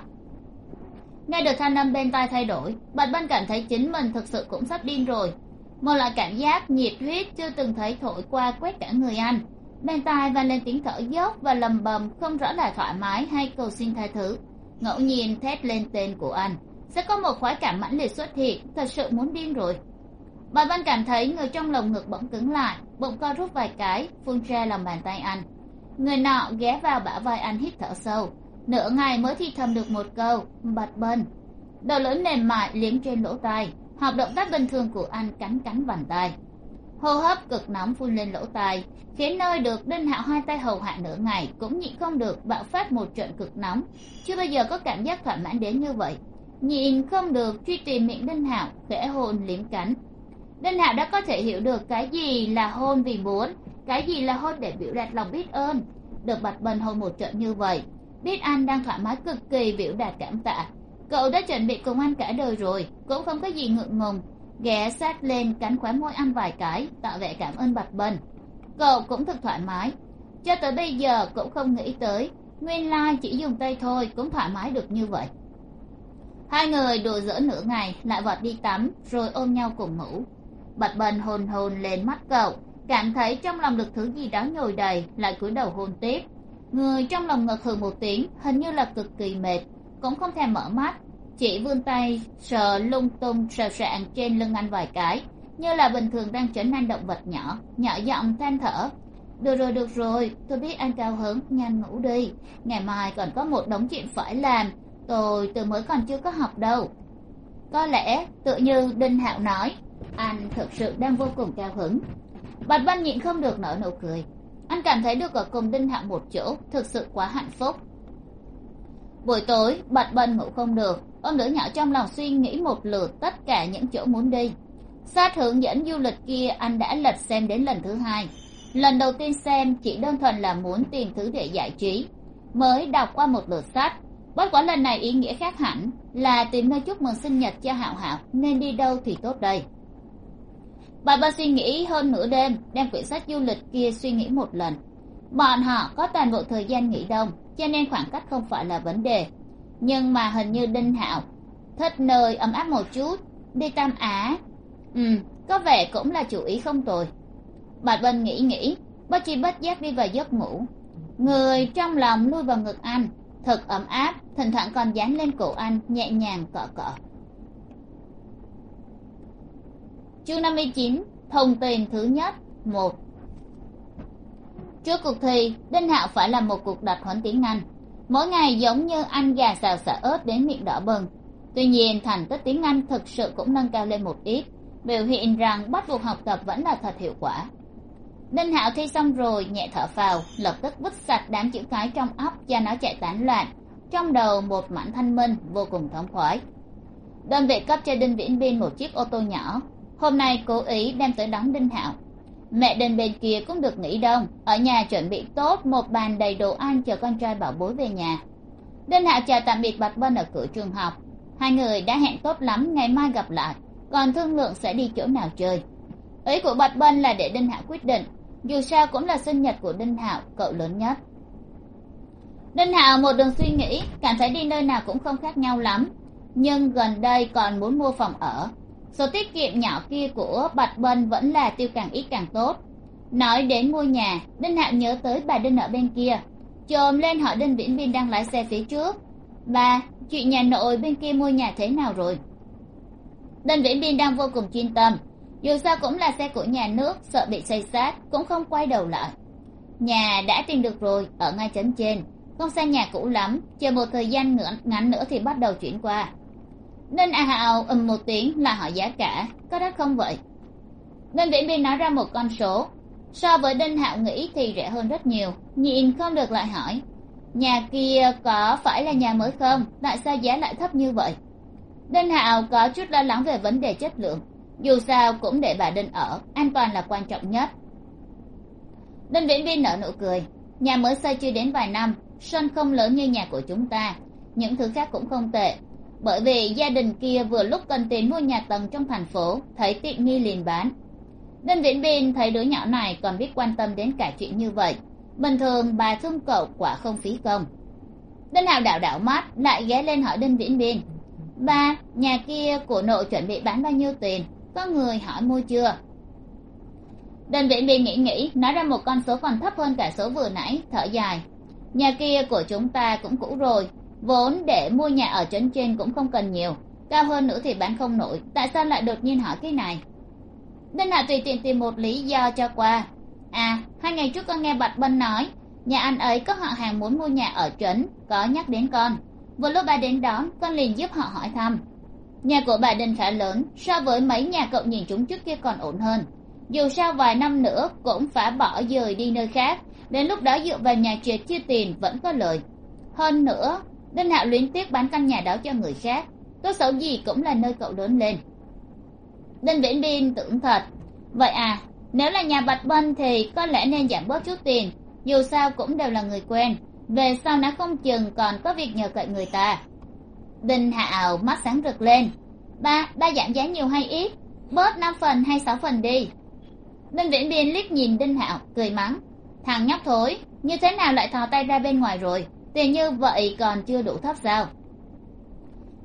nghe được thanh âm bên tai thay đổi, bạch bân cảm thấy chính mình thực sự cũng sắp điên rồi. Một loại cảm giác nhiệt huyết chưa từng thấy thổi qua quét cả người anh. Bên tai vang lên tiếng thở dốc và lầm bầm không rõ là thoải mái hay cầu xin tha thứ. Ngẫu nhiên thét lên tên của anh. Sẽ có một khoái cảm mãnh liệt xuất hiện, thật sự muốn điên rồi. Bà văn cảm thấy người trong lồng ngực bỗng cứng lại, bụng co rút vài cái, phun ra lòng bàn tay anh. Người nọ ghé vào bả vai anh hít thở sâu nửa ngày mới thi thầm được một câu, bạch bần đầu lưỡi mềm mại liếm trên lỗ tai học động tác bình thường của anh cắn cắn vành tai. Hô hấp cực nóng phun lên lỗ tai, khiến nơi được đinh hạo hai tay hầu hạ nửa ngày cũng nhịn không được bạo phát một trận cực nóng. Chưa bao giờ có cảm giác thỏa mãn đến như vậy. Nhịn không được truy tìm miệng đinh hạo khẽ hôn liếm cắn. Đinh hạo đã có thể hiểu được cái gì là hôn vì muốn, cái gì là hôn để biểu đạt lòng biết ơn. Được bạch bần hôn một trận như vậy biết anh đang thoải mái cực kỳ, biểu đạt cảm tạ. Cậu đã chuẩn bị cùng anh cả đời rồi, cũng không có gì ngượng ngùng. Ghé sát lên cắn khóe môi anh vài cái, tỏ vẻ cảm ơn bạch bần cậu cũng thật thoải mái. Cho tới bây giờ cũng không nghĩ tới, nguyên lai chỉ dùng tay thôi cũng thoải mái được như vậy. Hai người đùa giỡn nửa ngày, lại vọt đi tắm, rồi ôm nhau cùng ngủ. Bạch bần hồn hồn lên mắt cậu, cảm thấy trong lòng được thứ gì đó nhồi đầy, lại cúi đầu hôn tiếp người trong lòng ngực hừ một tiếng, hình như là cực kỳ mệt, cũng không thèm mở mắt, chỉ vươn tay, sờ lung tung, sờ soạng trên lưng anh vài cái, như là bình thường đang trở nên động vật nhỏ nhỏ giọng than thở. Được rồi được rồi, tôi biết anh cao hứng, nhanh ngủ đi. Ngày mai còn có một đống chuyện phải làm, tôi từ mới còn chưa có học đâu. Có lẽ, tự như đinh hạo nói, anh thực sự đang vô cùng cao hứng. Bạch văn nhịn không được nở nụ cười anh cảm thấy được ở cùng đinh hạo một chỗ, thực sự quá hạnh phúc. Buổi tối bật bần ngủ không được, ông đứa nhỏ trong lòng suy nghĩ một lượt tất cả những chỗ muốn đi. Sát hướng dẫn du lịch kia, anh đã lật xem đến lần thứ hai. Lần đầu tiên xem chỉ đơn thuần là muốn tìm thứ để giải trí. Mới đọc qua một lượt sách. Bất quá lần này ý nghĩa khác hẳn là tìm nơi chúc mừng sinh nhật cho hạo hạo, nên đi đâu thì tốt đây bà ba suy nghĩ hơn nửa đêm, đem quyển sách du lịch kia suy nghĩ một lần. Bọn họ có toàn bộ thời gian nghỉ đông, cho nên khoảng cách không phải là vấn đề. Nhưng mà hình như đinh hạo thích nơi ấm áp một chút, đi tam á. Ừ có vẻ cũng là chủ ý không tồi. Bà vân nghĩ nghĩ, bất chi bất giác đi vào giấc ngủ. Người trong lòng lui vào ngực anh, thật ấm áp, thỉnh thoảng còn dán lên cổ anh, nhẹ nhàng cọ cọ. Chương năm mươi chín, thông tin thứ nhất, một. Trước cuộc thi, đinh hạo phải làm một cuộc đặt huấn tiếng anh. Mỗi ngày giống như ăn gà xào xả ớt đến miệng đỏ bừng. Tuy nhiên, thành tích tiếng anh thực sự cũng nâng cao lên một ít, biểu hiện rằng bắt buộc học tập vẫn là thật hiệu quả. Đinh hạo thi xong rồi, nhẹ thở phào, lập tức vứt sạch đám chữ cái trong óc cho nó chạy tán loạn. Trong đầu, một mảnh thanh minh vô cùng thống khoái. Đơn vị cấp cho đinh viễn biên một chiếc ô tô nhỏ hôm nay cố ý đem tới đón đinh hạo mẹ đền bên kia cũng được nghỉ đông, ở nhà chuẩn bị tốt một bàn đầy đồ ăn chờ con trai bảo bối về nhà. Đinh hạo chào tạm biệt bạch bân ở cửa trường học. Hai người đã hẹn tốt lắm, ngày mai gặp lại. Còn thương lượng sẽ đi chỗ nào chơi. Ý của bạch bân là để đinh hạo quyết định, dù sao cũng là sinh nhật của đinh hạo cậu lớn nhất. Đinh hạo một đường suy nghĩ, cảm thấy đi nơi nào cũng không khác nhau lắm. Nhưng gần đây còn muốn mua phòng ở số tiết kiệm nhỏ kia của bạch bân vẫn là tiêu càng ít càng tốt. Nói đến mua nhà, đinh hạo nhớ tới bà đinh ở bên kia. Chồm lên hỏi đinh viễn biên đang lái xe phía trước. Bà, chuyện nhà nội bên kia mua nhà thế nào rồi? Đinh viễn biên đang vô cùng chuyên tâm. Dù sao cũng là xe của nhà nước, sợ bị xây sát, cũng không quay đầu lại. Nhà đã tìm được rồi, ở ngay trấn trên. Không xa nhà cũ lắm, chờ một thời gian ngắn nữa thì bắt đầu chuyển qua nên à hào ầm một tiếng là hỏi giá cả. Có đắt không vậy? Đinh viễn biên nói ra một con số. So với đinh hạo nghĩ thì rẻ hơn rất nhiều. Nhìn không được lại hỏi, nhà kia có phải là nhà mới không? Tại sao giá lại thấp như vậy? Đinh hạo có chút lo lắng về vấn đề chất lượng. Dù sao cũng để bà đinh ở, an toàn là quan trọng nhất. Đinh viễn biên nở nụ cười. Nhà mới xây chưa đến vài năm, sân không lớn như nhà của chúng ta. Những thứ khác cũng không tệ bởi vì gia đình kia vừa lúc cần tiền mua nhà tầng trong thành phố, thấy tiện nghi liền bán. Đinh viễn biên thấy đứa nhỏ này còn biết quan tâm đến cả chuyện như vậy. Bình thường bà thương cậu quả không phí công. Đinh hào đảo đảo mắt, lại ghé lên hỏi đinh viễn biên ba, nhà kia của nội chuẩn bị bán bao nhiêu tiền? Có người hỏi mua chưa? Đinh viễn biên nghĩ nghĩ, nói ra một con số còn thấp hơn cả số vừa nãy, thở dài. Nhà kia của chúng ta cũng cũ rồi vốn để mua nhà ở trấn trên cũng không cần nhiều, cao hơn nữa thì bán không nổi, tại sao lại đột nhiên hỏi cái này? Đinh hạ tùy tiện tìm một lý do cho qua. À hai ngày trước con nghe bạch bân nói, nhà anh ấy có họ hàng muốn mua nhà ở trấn, có nhắc đến con. Vừa lúc bà đến đón con liền giúp họ hỏi thăm. Nhà của bà đinh khá lớn, so với mấy nhà cậu nhìn chúng trước kia còn ổn hơn. Dù sao vài năm nữa cũng phải bỏ dời đi nơi khác, đến lúc đó dựa vào nhà triệt chia tiền vẫn có lời. Hơn nữa đinh hạo luyến tiếc bán căn nhà đó cho người khác. Tốt xấu gì cũng là nơi cậu lớn lên. Đinh viễn biên tưởng thật, vậy à nếu là nhà bạch bân thì có lẽ nên giảm bớt chút tiền, dù sao cũng đều là người quen, về sau nó không chừng còn có việc nhờ cậy người ta. Đinh hạo mắt sáng rực lên, ba ba giảm giá nhiều hay ít? Bớt năm phần hay sáu phần đi. Đinh viễn biên liếc nhìn đinh hạo, cười mắng, thằng nhóc thối, như thế nào lại thò tay ra bên ngoài rồi? Tiền như vậy còn chưa đủ thấp sao?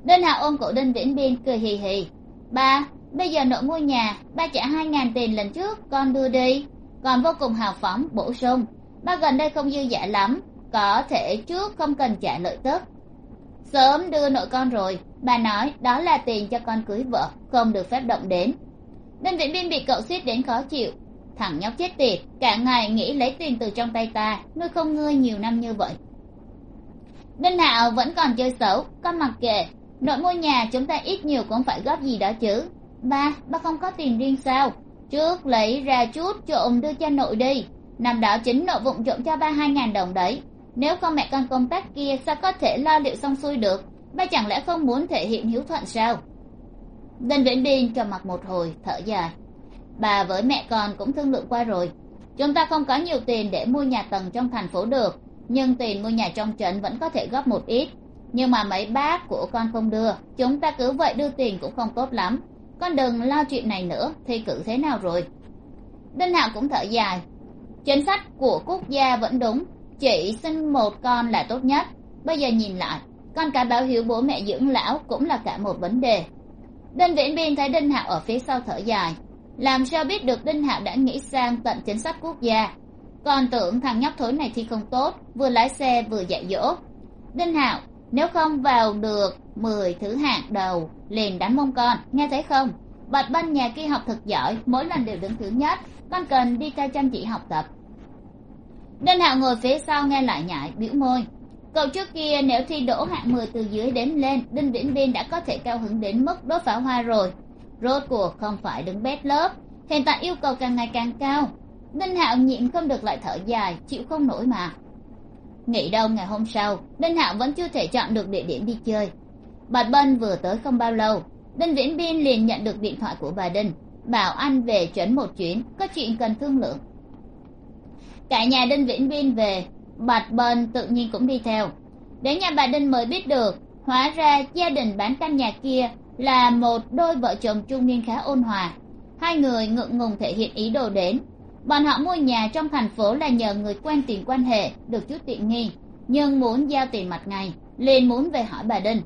Đinh hạo ôm cổ đinh viễn biên cười hì hì. Ba, bây giờ nội mua nhà, ba trả hai ngàn tiền lần trước, con đưa đi. Còn vô cùng hào phóng, bổ sung. Ba gần đây không dư giả lắm, có thể trước không cần trả lợi tức. Sớm đưa nội con rồi, bà nói đó là tiền cho con cưới vợ, không được phép động đến. Đinh viễn biên bị cậu suýt đến khó chịu. Thằng nhóc chết tiệt, cả ngày nghĩ lấy tiền từ trong tay ta, nuôi không ngươi nhiều năm như vậy đinh hạo vẫn còn chơi xấu con mặc kệ. Nội mua nhà chúng ta ít nhiều cũng phải góp gì đó chứ. Ba ba không có tiền riêng sao? Trước lấy ra chút trộm đưa cho nội đi. Năm đó chính nội vụng trộm cho ba hai ngàn đồng đấy. Nếu không mẹ con công tác kia sao có thể lo liệu xong xuôi được? Ba chẳng lẽ không muốn thể hiện hiếu thuận sao? Đinh viễn biên trầm mặc một hồi, thở dài. Bà với mẹ con cũng thương lượng qua rồi. Chúng ta không có nhiều tiền để mua nhà tầng trong thành phố được nhưng tiền mua nhà trong trấn vẫn có thể góp một ít. Nhưng mà mấy bác của con không đưa. Chúng ta cứ vậy đưa tiền cũng không tốt lắm. Con đừng lo chuyện này nữa, thi cử thế nào rồi? Đinh hạo cũng thở dài. Chính sách của quốc gia vẫn đúng. Chỉ sinh một con là tốt nhất. Bây giờ nhìn lại, con cái báo hiếu bố mẹ dưỡng lão cũng là cả một vấn đề. Đinh viễn biên thấy đinh hạo ở phía sau thở dài. Làm sao biết được đinh hạo đã nghĩ sang tận chính sách quốc gia? Còn tưởng thằng nhóc thối này thi không tốt, vừa lái xe vừa dạy dỗ. Đinh hạo, nếu không vào được mười thứ hạng đầu, liền đánh mông con, nghe thấy không? Bạch banh nhà kia học thật giỏi, mỗi lần đều đứng thứ nhất, con cần đi theo chăm chỉ học tập. Đinh hạo ngồi phía sau nghe lại nhại biểu môi. Cậu trước kia nếu thi đỗ hạng mười từ dưới đến lên, đinh viễn biên đã có thể cao hứng đến mức đốt pháo hoa rồi. Rốt cuộc không phải đứng bét lớp. Hiện tại yêu cầu càng ngày càng cao đinh hạo nhịn không được lại thở dài, chịu không nổi mà. Nghỉ đông ngày hôm sau, đinh hạo vẫn chưa thể chọn được địa điểm đi chơi. Bà bân vừa tới không bao lâu, đinh viễn biên liền nhận được điện thoại của bà đinh, bảo anh về trấn một chuyến, có chuyện cần thương lượng. Cả nhà đinh viễn biên về bạch bân tự nhiên cũng đi theo. Đến nhà bà đinh mới biết được, hóa ra gia đình bán căn nhà kia là một đôi vợ chồng trung niên khá ôn hòa. Hai người ngượng ngùng thể hiện ý đồ đến bọn họ mua nhà trong thành phố là nhờ người quen tìm quan hệ, được chút tiện nghi, nhưng muốn giao tiền mặt ngày liền muốn về hỏi bà đinh.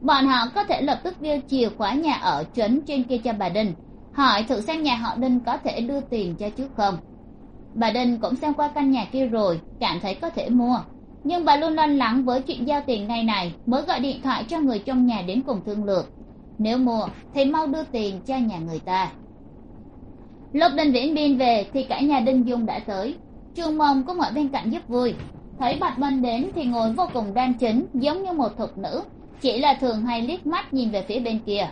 Bọn họ có thể lập tức đưa chìa khóa nhà ở trấn trên kia cho bà đinh, hỏi thử xem nhà họ đinh có thể đưa tiền cho chứ không. Bà đinh cũng xem qua căn nhà kia rồi, cảm thấy có thể mua. Nhưng bà luôn lo lắng với chuyện giao tiền ngay này, mới gọi điện thoại cho người trong nhà đến cùng thương lượng. Nếu mua, thì mau đưa tiền cho nhà người ta lúc đinh viễn biên về thì cả nhà đinh dung đã tới. Trương mông cũng ở bên cạnh giúp vui. Thấy bạch bân đến thì ngồi vô cùng đoan chính, giống như một thục nữ, chỉ là thường hay liếc mắt nhìn về phía bên kia.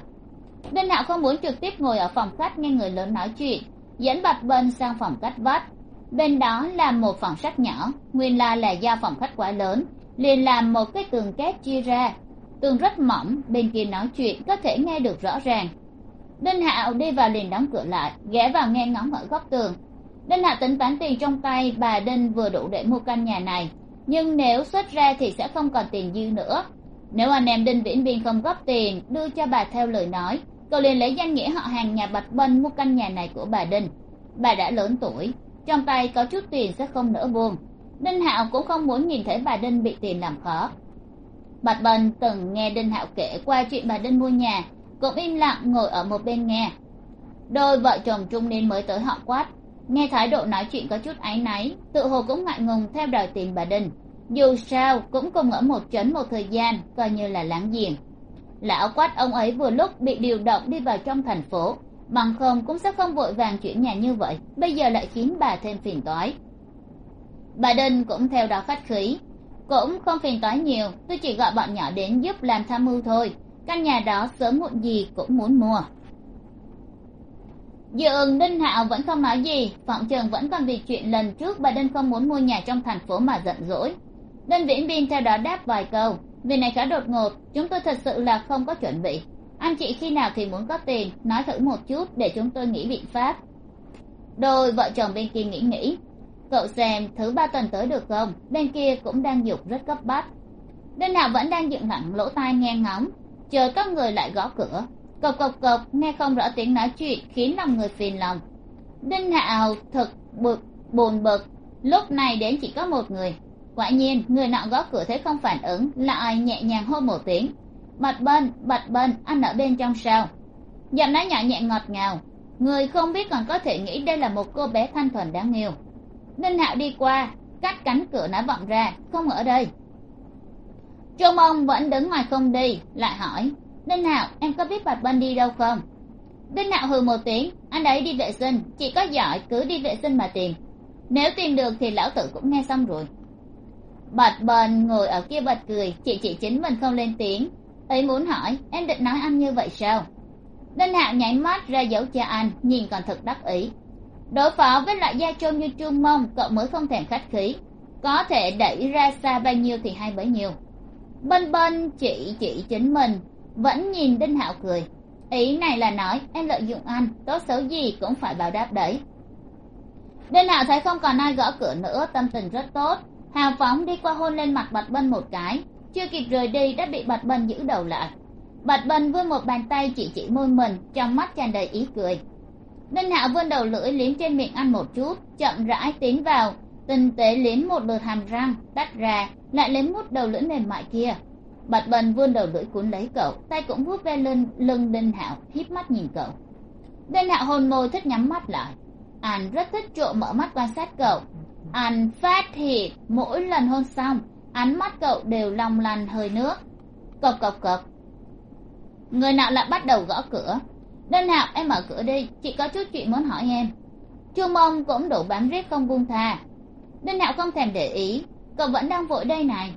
Đinh hạo không muốn trực tiếp ngồi ở phòng khách nghe người lớn nói chuyện, dẫn bạch bân sang phòng cách vách bên đó là một phòng sách nhỏ, nguyên la là do phòng khách quá lớn, liền làm một cái tường kép chia ra. Tường rất mỏng, bên kia nói chuyện có thể nghe được rõ ràng đinh hạo đi vào liền đóng cửa lại, ghé vào nghe ngóng ở góc tường. Đinh hạo tính toán tiền trong tay, bà đinh vừa đủ để mua căn nhà này. Nhưng nếu xuất ra thì sẽ không còn tiền dư nữa. Nếu anh em đinh viễn biên không góp tiền, đưa cho bà theo lời nói, cậu liền lấy danh nghĩa họ hàng nhà bạch bân mua căn nhà này của bà đinh. Bà đã lớn tuổi, trong tay có chút tiền sẽ không nỡ buông. Đinh hạo cũng không muốn nhìn thấy bà đinh bị tiền làm khó. Bạch bân từng nghe đinh hạo kể qua chuyện bà đinh mua nhà cũng im lặng ngồi ở một bên nghe. Đôi vợ chồng trung niên mới tới họ quát. Nghe thái độ nói chuyện có chút áy náy, tự hồ cũng ngại ngùng theo đòi tiền bà đinh. Dù sao, cũng cùng ở một trấn một thời gian, coi như là láng giềng. Lão quát ông ấy vừa lúc bị điều động đi vào trong thành phố. Bằng không cũng sẽ không vội vàng chuyển nhà như vậy, bây giờ lại khiến bà thêm phiền toái. Bà đinh cũng theo đó khách khí. Cũng không phiền toái nhiều, tôi chỉ gọi bọn nhỏ đến giúp làm tham mưu thôi căn nhà đó sớm muộn gì cũng muốn mua. Dường đinh hạo vẫn không nói gì phỏng chừng vẫn còn vì chuyện lần trước bà đinh không muốn mua nhà trong thành phố mà giận dỗi. Đinh viễn bin theo đó đáp vài câu, việc này khá đột ngột, chúng tôi thật sự là không có chuẩn bị. Anh chị khi nào thì muốn có tiền, nói thử một chút để chúng tôi nghĩ biện pháp. Đôi vợ chồng bên kia nghĩ nghĩ, cậu xem thứ ba tuần tới được không? Bên kia cũng đang dục rất cấp bách. Đinh hạo vẫn đang dựng thẳng lỗ tai nghe ngóng chờ có người lại gõ cửa. Cộc cộc cộc, nghe không rõ tiếng nói chuyện, khiến lòng người phiền lòng. Đinh hạo thật bực, buồn bực. Lúc này đến chỉ có một người. Quả nhiên, người nọ gõ cửa thấy không phản ứng, lại nhẹ nhàng hô một tiếng. Bật bên bật bên anh ở bên trong sao? Giọng nói nhỏ nhẹ ngọt ngào. Người không biết còn có thể nghĩ đây là một cô bé thanh thuần đáng yêu. Đinh hạo đi qua, cắt cánh cửa nói vọng ra, không ở đây trung ông vẫn đứng ngoài không đi, lại hỏi, đinh hạo, em có biết bạch bân đi đâu không? Đinh hạo hừ một tiếng, anh ấy đi vệ sinh, chỉ có giỏi cứ đi vệ sinh mà tìm. Nếu tìm được thì lão tử cũng nghe xong rồi. Bạch bần ngồi ở kia bật cười, chị chị chính mình không lên tiếng. Ấy muốn hỏi, em định nói anh như vậy sao? Đinh hạo nháy mắt ra dấu cho anh, nhìn còn thật đắc ý. Đối phó với loại gia trôn như trương mông cậu mới không thèm khách khí. Có thể đẩy ra xa bao nhiêu thì hay bấy nhiêu bân bân chỉ chỉ chính mình. Vẫn nhìn đinh hạo cười. Ý này là nói, em lợi dụng anh, tốt xấu gì cũng phải báo đáp đấy. Đinh hạo thấy không còn ai gõ cửa nữa, tâm tình rất tốt. Hào phóng đi qua hôn lên mặt bạch bân một cái. Chưa kịp rời đi đã bị bạch bân giữ đầu lại. Bạch bân vươn một bàn tay chỉ chỉ môi mình, trong mắt tràn đầy ý cười. Đinh hạo vươn đầu lưỡi liếm trên miệng ăn một chút, chậm rãi tiến vào tinh tế liếm một lượt hàm răng, đắt ra, lại liếm mút đầu lưỡi mềm mại kia. Bạch bần vươn đầu lưỡi cuốn lấy cậu, tay cũng vuốt ve lưng lưng đinh hạo, híp mắt nhìn cậu. Đinh hạo hôn môi thích nhắm mắt lại. Anh rất thích trộm mở mắt quan sát cậu. Anh phát hiện, mỗi lần hôn xong, ánh mắt cậu đều long lanh hơi nước. Cộc cộc cộc. Người nào lại bắt đầu gõ cửa? Đinh hạo, em mở cửa đi, chị có chút chuyện muốn hỏi em. Chu mông cũng đủ bám riết không buông tha đinh hạo không thèm để ý. Cậu vẫn đang vội đây này.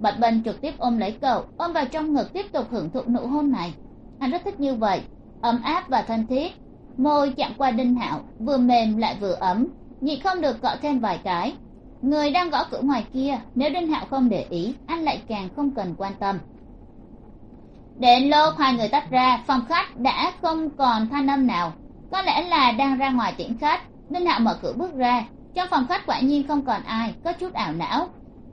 Bạch bân trực tiếp ôm lấy cậu, ôm vào trong ngực tiếp tục hưởng thụ nụ hôn này. Anh rất thích như vậy. Ấm áp và thân thiết. Môi chạm qua đinh hạo, vừa mềm lại vừa ấm. Nhị không được cọ thêm vài cái. Người đang gõ cửa ngoài kia, nếu đinh hạo không để ý, anh lại càng không cần quan tâm. Đến lúc hai người tách ra, phòng khách đã không còn thanh âm nào. Có lẽ là đang ra ngoài tiễn khách. Đinh hạo mở cửa bước ra trong phòng khách quả nhiên không còn ai, có chút ảo não.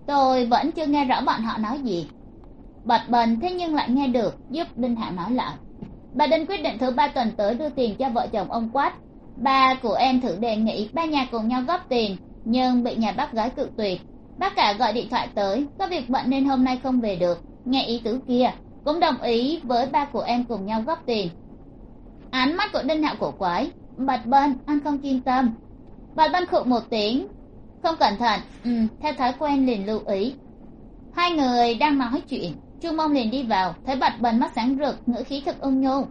Tôi vẫn chưa nghe rõ bọn họ nói gì. Bật bần thế nhưng lại nghe được, giúp đinh hạo nói lại. Bà đinh quyết định thứ ba tuần tới đưa tiền cho vợ chồng ông quát ba của em thử đề nghị ba nhà cùng nhau góp tiền, nhưng bị nhà bác gái cự tuyệt. Bác cả gọi điện thoại tới, có việc bận nên hôm nay không về được, nghe ý tứ kia, cũng đồng ý với ba của em cùng nhau góp tiền. Ánh mắt của đinh hạo cổ quái bật bên anh không kiên tâm bạch băn khụ một tiếng. Không cẩn thận. Ừ theo thói quen liền lưu ý. Hai người đang nói chuyện, chu mông liền đi vào, thấy bạch bần mắt sáng rực, ngữ khí thật ung nhu.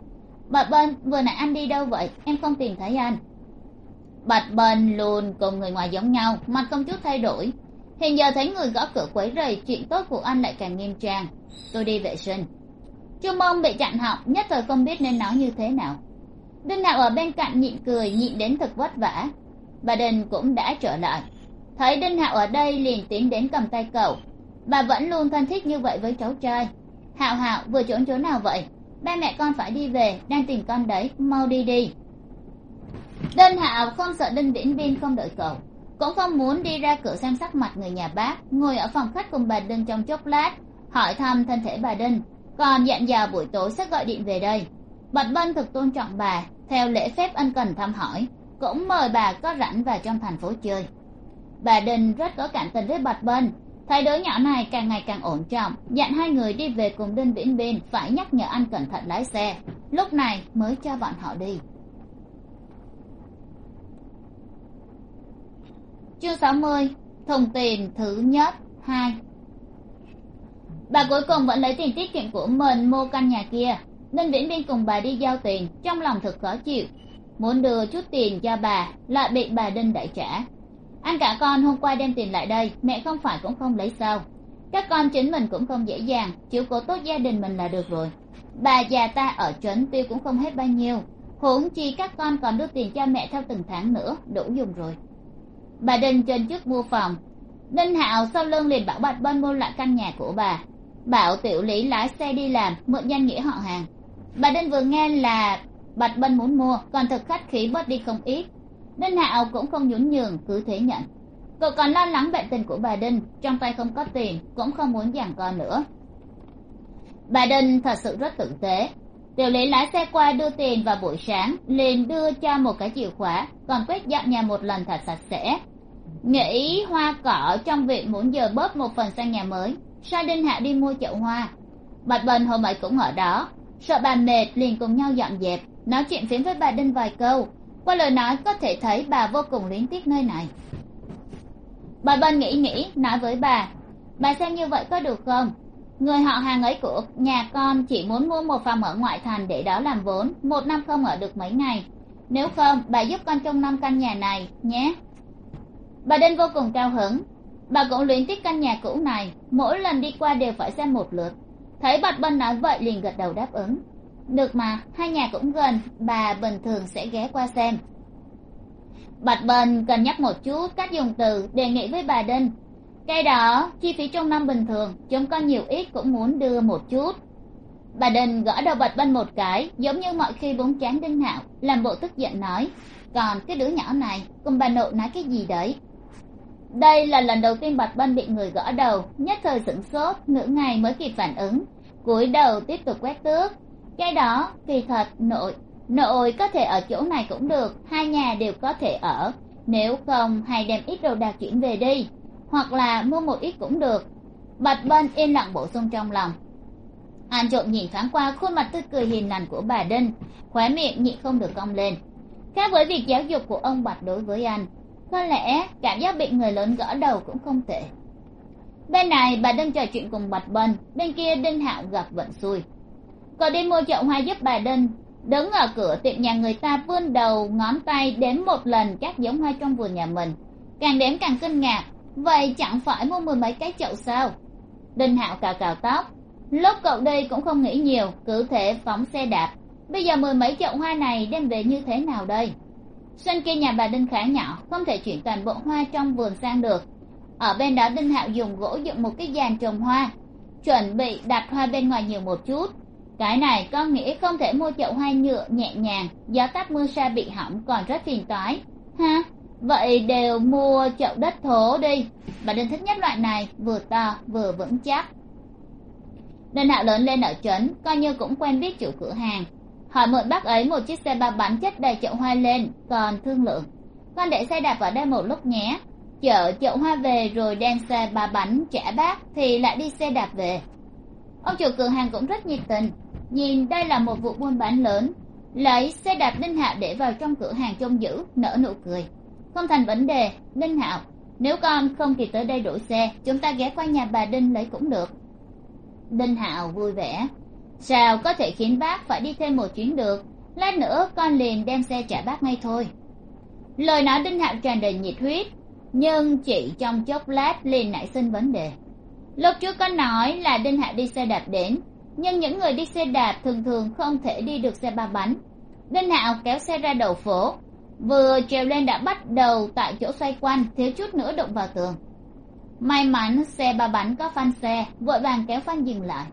Bạch bần, vừa nãy anh đi đâu vậy? Em không tìm thấy anh. Bạch bần luôn cùng người ngoài giống nhau, mặt không chút thay đổi. Hiện giờ thấy người gõ cửa quấy rầy, chuyện tốt của anh lại càng nghiêm trang. Tôi đi vệ sinh. Chu mông bị chặn họng, nhất thời không biết nên nói như thế nào. Đinh nào ở bên cạnh nhịn cười, nhịn đến thật vất vả bà đình cũng đã trở lại. Thấy đinh hạo ở đây liền tiến đến cầm tay cậu. Bà vẫn luôn thân thiết như vậy với cháu trai. Hạo hạo, vừa trốn chỗ nào vậy? Ba mẹ con phải đi về, đang tìm con đấy, mau đi đi. Đinh hạo không sợ đinh viễn biên không đợi cậu. Cũng không muốn đi ra cửa xem sắc mặt người nhà bác, ngồi ở phòng khách cùng bà đinh trong chốc lát, hỏi thăm thân thể bà đinh. Còn dặn dò buổi tối sẽ gọi điện về đây. Bạch bân thực tôn trọng bà, theo lễ phép ân cần thăm hỏi cũng mời bà có rảnh vào trong thành phố chơi. Bà đình rất có cảm tình với bạch bên. thấy đứa nhỏ này càng ngày càng ổn trọng, dặn hai người đi về cùng đinh viễn biên, phải nhắc nhở anh cẩn thận lái xe. Lúc này mới cho bọn họ đi. Chương sáu mươi, thùng tiền thứ nhất, hai. Bà cuối cùng vẫn lấy tiền tiết kiệm của mình mua căn nhà kia. Đinh viễn biên cùng bà đi giao tiền, trong lòng thật khó chịu muốn đưa chút tiền cho bà, lại bị bà đinh đại trả. Anh cả con hôm qua đem tiền lại đây, mẹ không phải cũng không lấy sao. Các con chính mình cũng không dễ dàng chiếu cố tốt gia đình mình là được rồi. Bà già ta ở trấn tiêu cũng không hết bao nhiêu, huống chi các con còn đưa tiền cho mẹ theo từng tháng nữa, đủ dùng rồi. Bà đinh trên trước mua phòng. Đinh hạo sau lưng liền bảo bạch bân mua lại căn nhà của bà. Bảo tiểu lý lái xe đi làm, mượn danh nghĩa họ hàng. Bà đinh vừa nghe là bạch bân muốn mua, còn thực khách khí bớt đi không ít. Đinh hạo cũng không nhún nhường, cứ thế nhận. Cậu còn lo lắng bệnh tình của bà đinh, trong tay không có tiền, cũng không muốn giảng co nữa. Bà đinh thật sự rất tử tế. Tiểu lý lái xe qua đưa tiền vào buổi sáng, liền đưa cho một cái chìa khóa, còn quét dọn nhà một lần thật sạch sẽ. Nghĩ hoa cỏ trong viện muốn giờ bớt một phần sang nhà mới sai đinh hạ đi mua chậu hoa. Bạch bần hôm ấy cũng ở đó, sợ bà mệt liền cùng nhau dọn dẹp nói chuyện phiếm với bà đinh vài câu. Qua lời nói có thể thấy bà vô cùng luyến tiếc nơi này. Bà bân nghĩ nghĩ, nói với bà bà xem như vậy có được không? Người họ hàng ấy của nhà con chỉ muốn mua một phòng ở ngoại thành để đó làm vốn, một năm không ở được mấy ngày. Nếu không, bà giúp con trong năm căn nhà này, nhé. Bà đinh vô cùng cao hứng. Bà cũng luyến tiếc căn nhà cũ này, mỗi lần đi qua đều phải xem một lượt. Thấy bạch bân nói vậy liền gật đầu đáp ứng được mà, hai nhà cũng gần, bà bình thường sẽ ghé qua xem. Bạch bần cần nhắc một chút cách dùng từ đề nghị với bà đinh. Cái đó, chi phí trong năm bình thường, chúng con nhiều ít cũng muốn đưa một chút. Bà đinh gõ đầu bạch bân một cái, giống như mọi khi búng chán đinh hạo, làm bộ tức giận nói, còn cái đứa nhỏ này, cùng bà nội nói cái gì đấy? Đây là lần đầu tiên bạch bân bị người gõ đầu, nhất thời sửng sốt nửa ngày mới kịp phản ứng, cúi đầu tiếp tục quét tước cái đó, kỳ thật, nội nội có thể ở chỗ này cũng được, hai nhà đều có thể ở. Nếu không hay đem ít đồ đạc chuyển về đi, hoặc là mua một ít cũng được. Bạch bân yên lặng bổ sung trong lòng. An trộm nhìn thoáng qua khuôn mặt tươi cười hiền lành của bà đinh, khóe miệng nhịn không được cong lên. Khác với việc giáo dục của ông bạch đối với anh, có lẽ cảm giác bị người lớn gõ đầu cũng không tệ. Bên này, bà đinh trò chuyện cùng bạch bân, bên kia đinh hạo gặp vận xui cậu đi mua chậu hoa giúp bà đinh. Đứng ở cửa tiệm nhà người ta vươn đầu, ngón tay đếm một lần các giống hoa trong vườn nhà mình. Càng đếm càng kinh ngạc. Vậy chẳng phải mua mười mấy cái chậu sao? Đinh hạo cào cào tóc. Lúc cậu đi cũng không nghĩ nhiều, cứ thể phóng xe đạp. Bây giờ mười mấy chậu hoa này đem về như thế nào đây? Sân kia nhà bà đinh khá nhỏ, không thể chuyển toàn bộ hoa trong vườn sang được. Ở bên đó đinh hạo dùng gỗ dựng một cái giàn trồng hoa. Chuẩn bị đặt hoa bên ngoài nhiều một chút cái này con nghĩ không thể mua chậu hoa nhựa nhẹ nhàng gió táp mưa sa bị hỏng còn rất phiền toái. Ha, vậy đều mua chậu đất thố đi. Bà đinh thích nhất loại này, vừa to, vừa vững chắc. Đinh hạo lớn lên ở trấn, coi như cũng quen biết chủ cửa hàng. Hỏi mượn bác ấy một chiếc xe ba bánh chất đầy chậu hoa lên, còn thương lượng. Con để xe đạp ở đây một lúc nhé. Chở chậu hoa về rồi đem xe ba bánh trả bác thì lại đi xe đạp về ông chủ cửa hàng cũng rất nhiệt tình. Nhìn, đây là một vụ buôn bán lớn. Lấy xe đạp đinh hạo để vào trong cửa hàng trông giữ, nở nụ cười. Không thành vấn đề, đinh hạo nếu con không kịp tới đây đổi xe, chúng ta ghé qua nhà bà đinh lấy cũng được. Đinh hạo vui vẻ. Sao có thể khiến bác phải đi thêm một chuyến được? Lát nữa con liền đem xe trả bác ngay thôi. Lời nói đinh hạo tràn đầy nhiệt huyết, nhưng chỉ trong chốc lát liền nảy sinh vấn đề lúc trước có nói là đinh hạ đi xe đạp đến, nhưng những người đi xe đạp thường thường không thể đi được xe ba bánh. Đinh hạo kéo xe ra đầu phố, vừa trèo lên đã bắt đầu tại chỗ xoay quanh, thiếu chút nữa đụng vào tường. May mắn xe ba bánh có phanh xe, vội vàng kéo phanh dừng lại.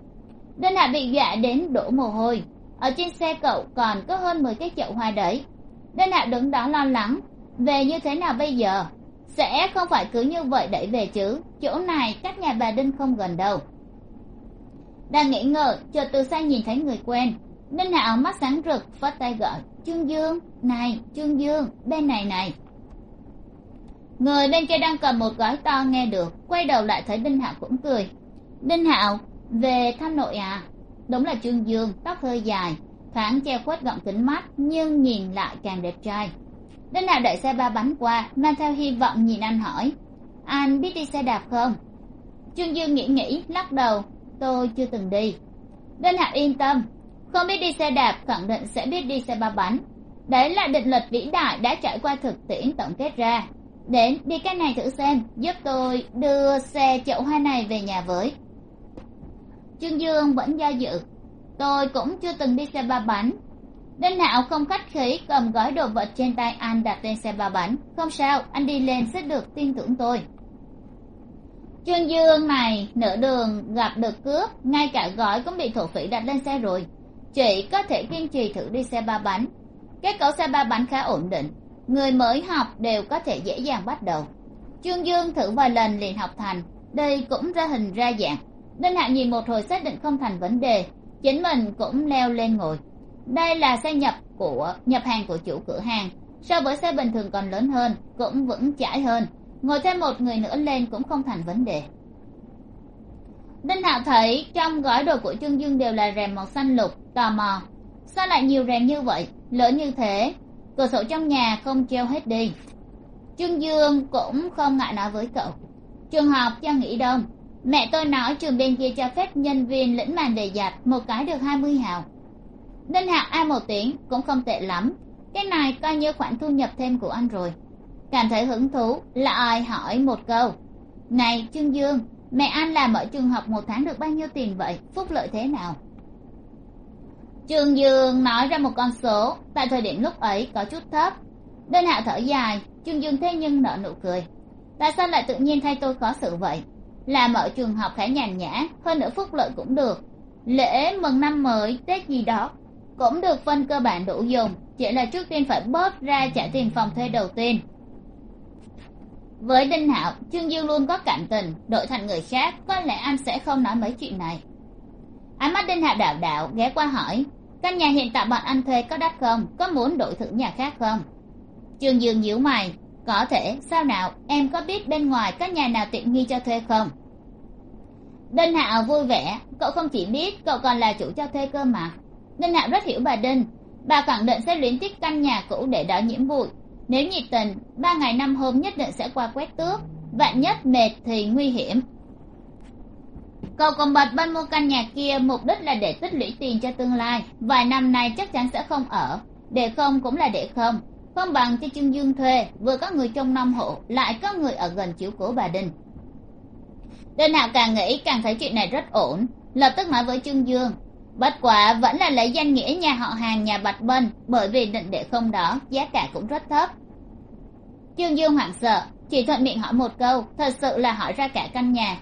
Đinh hạ bị dọa đến đổ mồ hôi. Ở trên xe cậu còn có hơn mười cái chậu hoa đấy. Đinh hạ đứng đó lo lắng, về như thế nào bây giờ? Sẽ không phải cứ như vậy đẩy về chứ. Chỗ này cách nhà bà đinh không gần đâu. Đang nghĩ ngợi, chợt từ xa nhìn thấy người quen. Đinh hạo mắt sáng rực, phất tay gọi, trương dương, này, trương dương, bên này này. Người bên kia đang cầm một gói to nghe được, quay đầu lại thấy đinh hạo cũng cười. Đinh hạo về thăm nội à đúng là trương dương, tóc hơi dài, thoáng che khuất gọng kính mắt, nhưng nhìn lại càng đẹp trai đến nào đợi xe ba bánh qua, mang theo hy vọng nhìn anh hỏi. Anh biết đi xe đạp không? Trương dương nghĩ nghĩ, lắc đầu. Tôi chưa từng đi. Đinh Hạ yên tâm. Không biết đi xe đạp, khẳng định sẽ biết đi xe ba bánh. Đấy là định luật vĩ đại đã trải qua thực tiễn tổng kết ra. Đến, đi cái này thử xem, giúp tôi đưa xe chậu hoa này về nhà với. Trương dương vẫn do dự. Tôi cũng chưa từng đi xe ba bánh đinh hạo không khách khí, cầm gói đồ vật trên tay anh đặt lên xe ba bánh. Không sao, anh đi lên sẽ được tin tưởng tôi. Trương dương này nửa đường gặp được cướp, ngay cả gói cũng bị thổ phỉ đặt lên xe rồi. Chỉ có thể kiên trì thử đi xe ba bánh. Kết cấu xe ba bánh khá ổn định, người mới học đều có thể dễ dàng bắt đầu. Trương dương thử vài lần liền học thành, đây cũng ra hình ra dạng. Đinh Hạo nhìn một hồi xác định không thành vấn đề, chính mình cũng leo lên ngồi đây là xe nhập của, nhập hàng của chủ cửa hàng. So với xe bình thường còn lớn hơn, cũng vững chãi hơn. Ngồi thêm một người nữa lên cũng không thành vấn đề. Đinh hạo thấy trong gói đồ của trương dương đều là rèm màu xanh lục, tò mò. Sao lại nhiều rèm như vậy? Lớn như thế, cửa sổ trong nhà không treo hết đi. Trương dương cũng không ngại nói với cậu. Trường học cho nghỉ đông. Mẹ tôi nói trường bên kia cho phép nhân viên lĩnh màn đề giặt một cái được hai mươi hào nên hạng ai một tiếng cũng không tệ lắm. Cái này coi như khoản thu nhập thêm của anh rồi. Cảm thấy hứng thú là ai hỏi một câu. Này, trương dương, mẹ anh làm ở trường học một tháng được bao nhiêu tiền vậy? Phúc lợi thế nào? Trương dương nói ra một con số, tại thời điểm lúc ấy có chút thấp. Đơn hạ thở dài, trương dương thế nhưng nở nụ cười. Tại sao lại tự nhiên thay tôi khó xử vậy? Làm ở trường học khá nhàn nhã, hơn nữa phúc lợi cũng được. Lễ mừng năm mới, tết gì đó cũng được phân cơ bản đủ dùng, chỉ là trước tiên phải bớt ra trả tiền phòng thuê đầu tiên. Với đinh hạo, trương dương luôn có cảm tình, đổi thành người khác, có lẽ anh sẽ không nói mấy chuyện này. Ánh mắt đinh hạo đảo đảo, ghé qua hỏi, căn nhà hiện tại bọn anh thuê có đắt không? Có muốn đổi thử nhà khác không? Trương dương nhíu mày, có thể, sao nào? Em có biết bên ngoài các nhà nào tiện nghi cho thuê không? Đinh hạo vui vẻ, cậu không chỉ biết, cậu còn là chủ cho thuê cơ mà đinh hạo rất hiểu bà đinh. Bà khẳng định sẽ luyến tiếc căn nhà cũ để đỡ nhiễm bụi. Nếu nhiệt tình, ba ngày năm hôm nhất định sẽ qua quét tước. Vạn nhất mệt thì nguy hiểm. Cậu còn bật bên mua căn nhà kia, mục đích là để tích lũy tiền cho tương lai. Vài năm này chắc chắn sẽ không ở. Để không cũng là để không. Không bằng cho trương dương thuê, vừa có người trong năm hộ, lại có người ở gần chiếu cố bà đinh. Đinh hạo càng nghĩ càng thấy chuyện này rất ổn. Lập tức nói với trương dương bất quả vẫn là lấy danh nghĩa nhà họ hàng nhà bạch bân, bởi vì định để không đó, giá cả cũng rất thấp. Trương dương hoảng sợ, chỉ thuận miệng hỏi một câu, thật sự là hỏi ra cả căn nhà.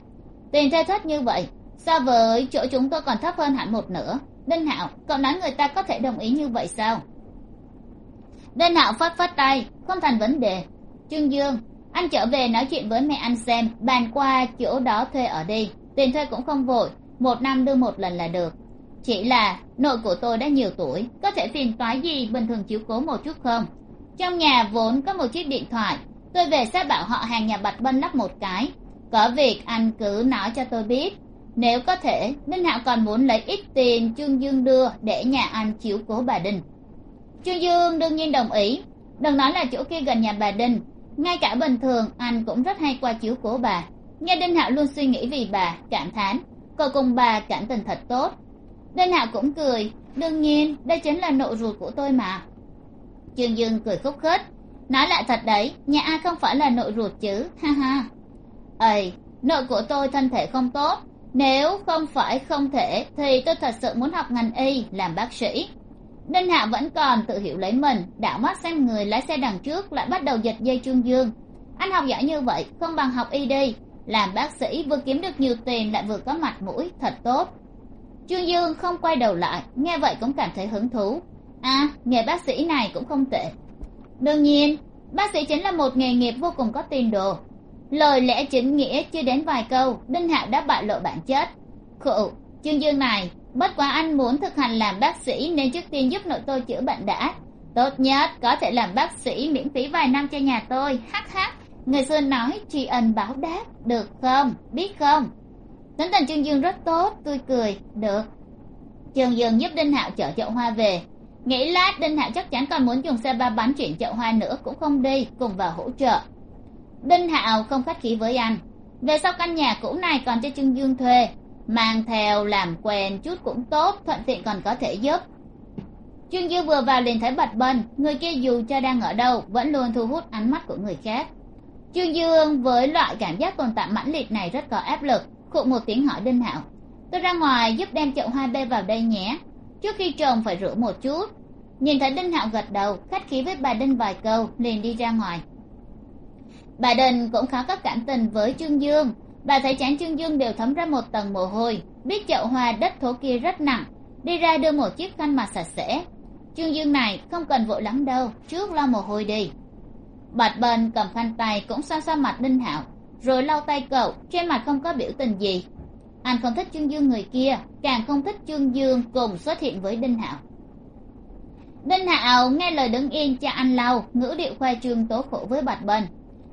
Tiền thuê thất như vậy, so với chỗ chúng tôi còn thấp hơn hẳn một nửa. Đinh hạo, cậu nói người ta có thể đồng ý như vậy sao? Đinh hạo phất phất tay, không thành vấn đề. Trương dương, anh trở về nói chuyện với mẹ anh xem, bàn qua chỗ đó thuê ở đi. Tiền thuê cũng không vội, một năm đưa một lần là được chỉ là, nội của tôi đã nhiều tuổi, có thể phiền toái gì bình thường chiếu cố một chút không? Trong nhà vốn có một chiếc điện thoại, tôi về sẽ bảo họ hàng nhà bạch bân lắp một cái. Có việc anh cứ nói cho tôi biết. Nếu có thể, minh hạo còn muốn lấy ít tiền trương dương đưa để nhà anh chiếu cố bà đình. Trương dương đương nhiên đồng ý. Đừng nói là chỗ kia gần nhà bà đình. Ngay cả bình thường, anh cũng rất hay qua chiếu cố bà. Nghe đinh hạo luôn suy nghĩ vì bà cảm thán. Cậu cùng bà cảm tình thật tốt đinh hạo cũng cười. Đương nhiên, đây chính là nộ ruột của tôi mà. Trương dương cười khúc khích. Nói lại thật đấy, nhà ai không phải là nội ruột chứ. Ha ha. Ầy nội của tôi thân thể không tốt. Nếu không phải không thể, thì tôi thật sự muốn học ngành y, làm bác sĩ. Đinh hạ vẫn còn tự hiểu lấy mình, đảo mắt xem người lái xe đằng trước lại bắt đầu giật dây trương dương. Anh học giỏi như vậy, không bằng học y đi. Làm bác sĩ vừa kiếm được nhiều tiền lại vừa có mặt mũi, thật tốt trương dương không quay đầu lại, nghe vậy cũng cảm thấy hứng thú. À nghề bác sĩ này cũng không tệ. Đương nhiên, bác sĩ chính là một nghề nghiệp vô cùng có tiền đồ. Lời lẽ chính nghĩa chưa đến vài câu, đinh hạo đã bại lộ bản chất. Khụ chương dương này, bất quá anh muốn thực hành làm bác sĩ nên trước tiên giúp nội tôi chữa bệnh đã. Tốt nhất, có thể làm bác sĩ miễn phí vài năm cho nhà tôi. Hắc hắc, người xưa nói, tri ân báo đáp, được không? Biết không? Tính tình trương dương rất tốt, tươi cười, được. Trương dương giúp đinh hạo chở chậu hoa về. Nghĩ lát, đinh hạo chắc chắn còn muốn dùng xe ba bánh chuyển chậu hoa nữa, cũng không đi, cùng vào hỗ trợ. Đinh hạo không khách khí với anh. Về sau căn nhà cũ này còn cho trương dương thuê. Mang theo, làm quen chút cũng tốt, thuận tiện còn có thể giúp. Trương dương vừa vào liền thấy bạch bân người kia dù cho đang ở đâu, vẫn luôn thu hút ánh mắt của người khác. Trương dương với loại cảm giác tồn tại mãnh liệt này rất có áp lực khụ một tiếng hỏi đinh hạo. Tôi ra ngoài giúp đem chậu hoa bê vào đây nhé. Trước khi trồng phải rửa một chút. Nhìn thấy đinh hạo gật đầu, khách khí với bà đinh vài câu, liền đi ra ngoài. Bà đinh cũng khá có cảm tình với trương dương. Bà thấy chán trương dương đều thấm ra một tầng mồ hôi, biết chậu hoa đất thổ kia rất nặng, đi ra đưa một chiếc khăn mặt sạch sẽ. Trương dương này không cần vội lắm đâu, trước lo mồ hôi đi. Bạch bần cầm khăn tay cũng xoa xoa mặt đinh hạo rồi lau tay cậu, trên mặt không có biểu tình gì. Anh không thích trương dương người kia, càng không thích trương dương cùng xuất hiện với đinh hạo. Đinh hạo nghe lời đứng yên cho anh lau, ngữ điệu khoe trương tố khổ với bạch bân.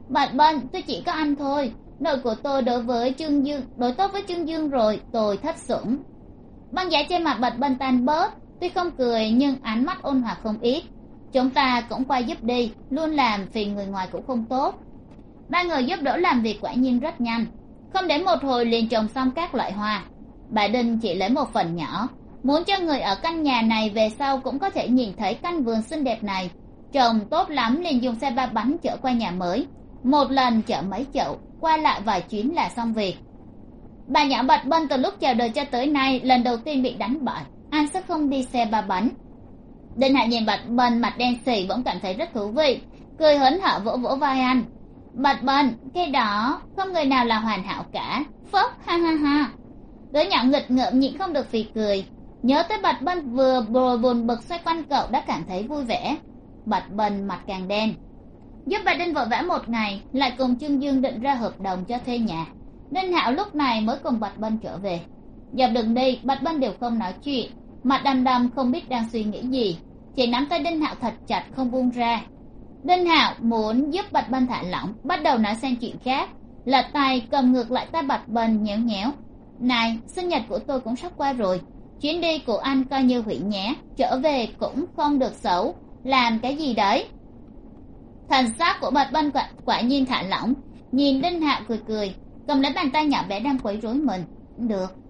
Bạch bân, tôi chỉ có anh thôi. Nội của tôi đối với trương dương, đối tốt với trương dương rồi, tôi thất sủng. Băng giả trên mặt bạch bân tan bớt, tuy không cười nhưng ánh mắt ôn hòa không ít. Chúng ta cũng qua giúp đi, luôn làm phiền người ngoài cũng không tốt ba người giúp đỡ làm việc quả nhiên rất nhanh. Không đến một hồi liền trồng xong các loại hoa. Bà đinh chỉ lấy một phần nhỏ. Muốn cho người ở căn nhà này về sau cũng có thể nhìn thấy căn vườn xinh đẹp này. Trồng tốt lắm liền dùng xe ba bánh chở qua nhà mới. Một lần chở mấy chậu, qua lại vài chuyến là xong việc. Bà nhỏ bạch bân từ lúc chào đời cho tới nay, lần đầu tiên bị đánh bại. An sẽ không đi xe ba bánh. Đinh hạ nhìn bạch bân mặt đen xì, bỗng cảm thấy rất thú vị. Cười hớn hở vỗ vỗ vai anh bạch bần cái đó, không người nào là hoàn hảo cả. Phốc ha ha ha. Đứa nhỏ nghịch ngợm nhịn không được phì cười. Nhớ tới bạch bân vừa bồi buồn bực xoay quanh cậu đã cảm thấy vui vẻ. Bạch bân mặt càng đen. Giúp bà đinh vội vã một ngày, lại cùng trương dương định ra hợp đồng cho thuê nhà. Đinh hạo lúc này mới cùng bạch bân trở về. Dọc đường đi, bạch bân đều không nói chuyện. Mặt đăm đăm không biết đang suy nghĩ gì. Chỉ nắm tay đinh hạo thật chặt không buông ra đinh hạo muốn giúp bạch bân thả lỏng bắt đầu nói sang chuyện khác. Lật tay cầm ngược lại tay bạch bân nhéo nhéo. Này sinh nhật của tôi cũng sắp qua rồi. Chuyến đi của anh coi như hủy nhé trở về cũng không được xấu. Làm cái gì đấy? Thần xác của bạch bân quả, quả nhiên thả lỏng. Nhìn đinh hạo cười cười cầm lấy bàn tay nhỏ bé đang quấy rối mình. Được.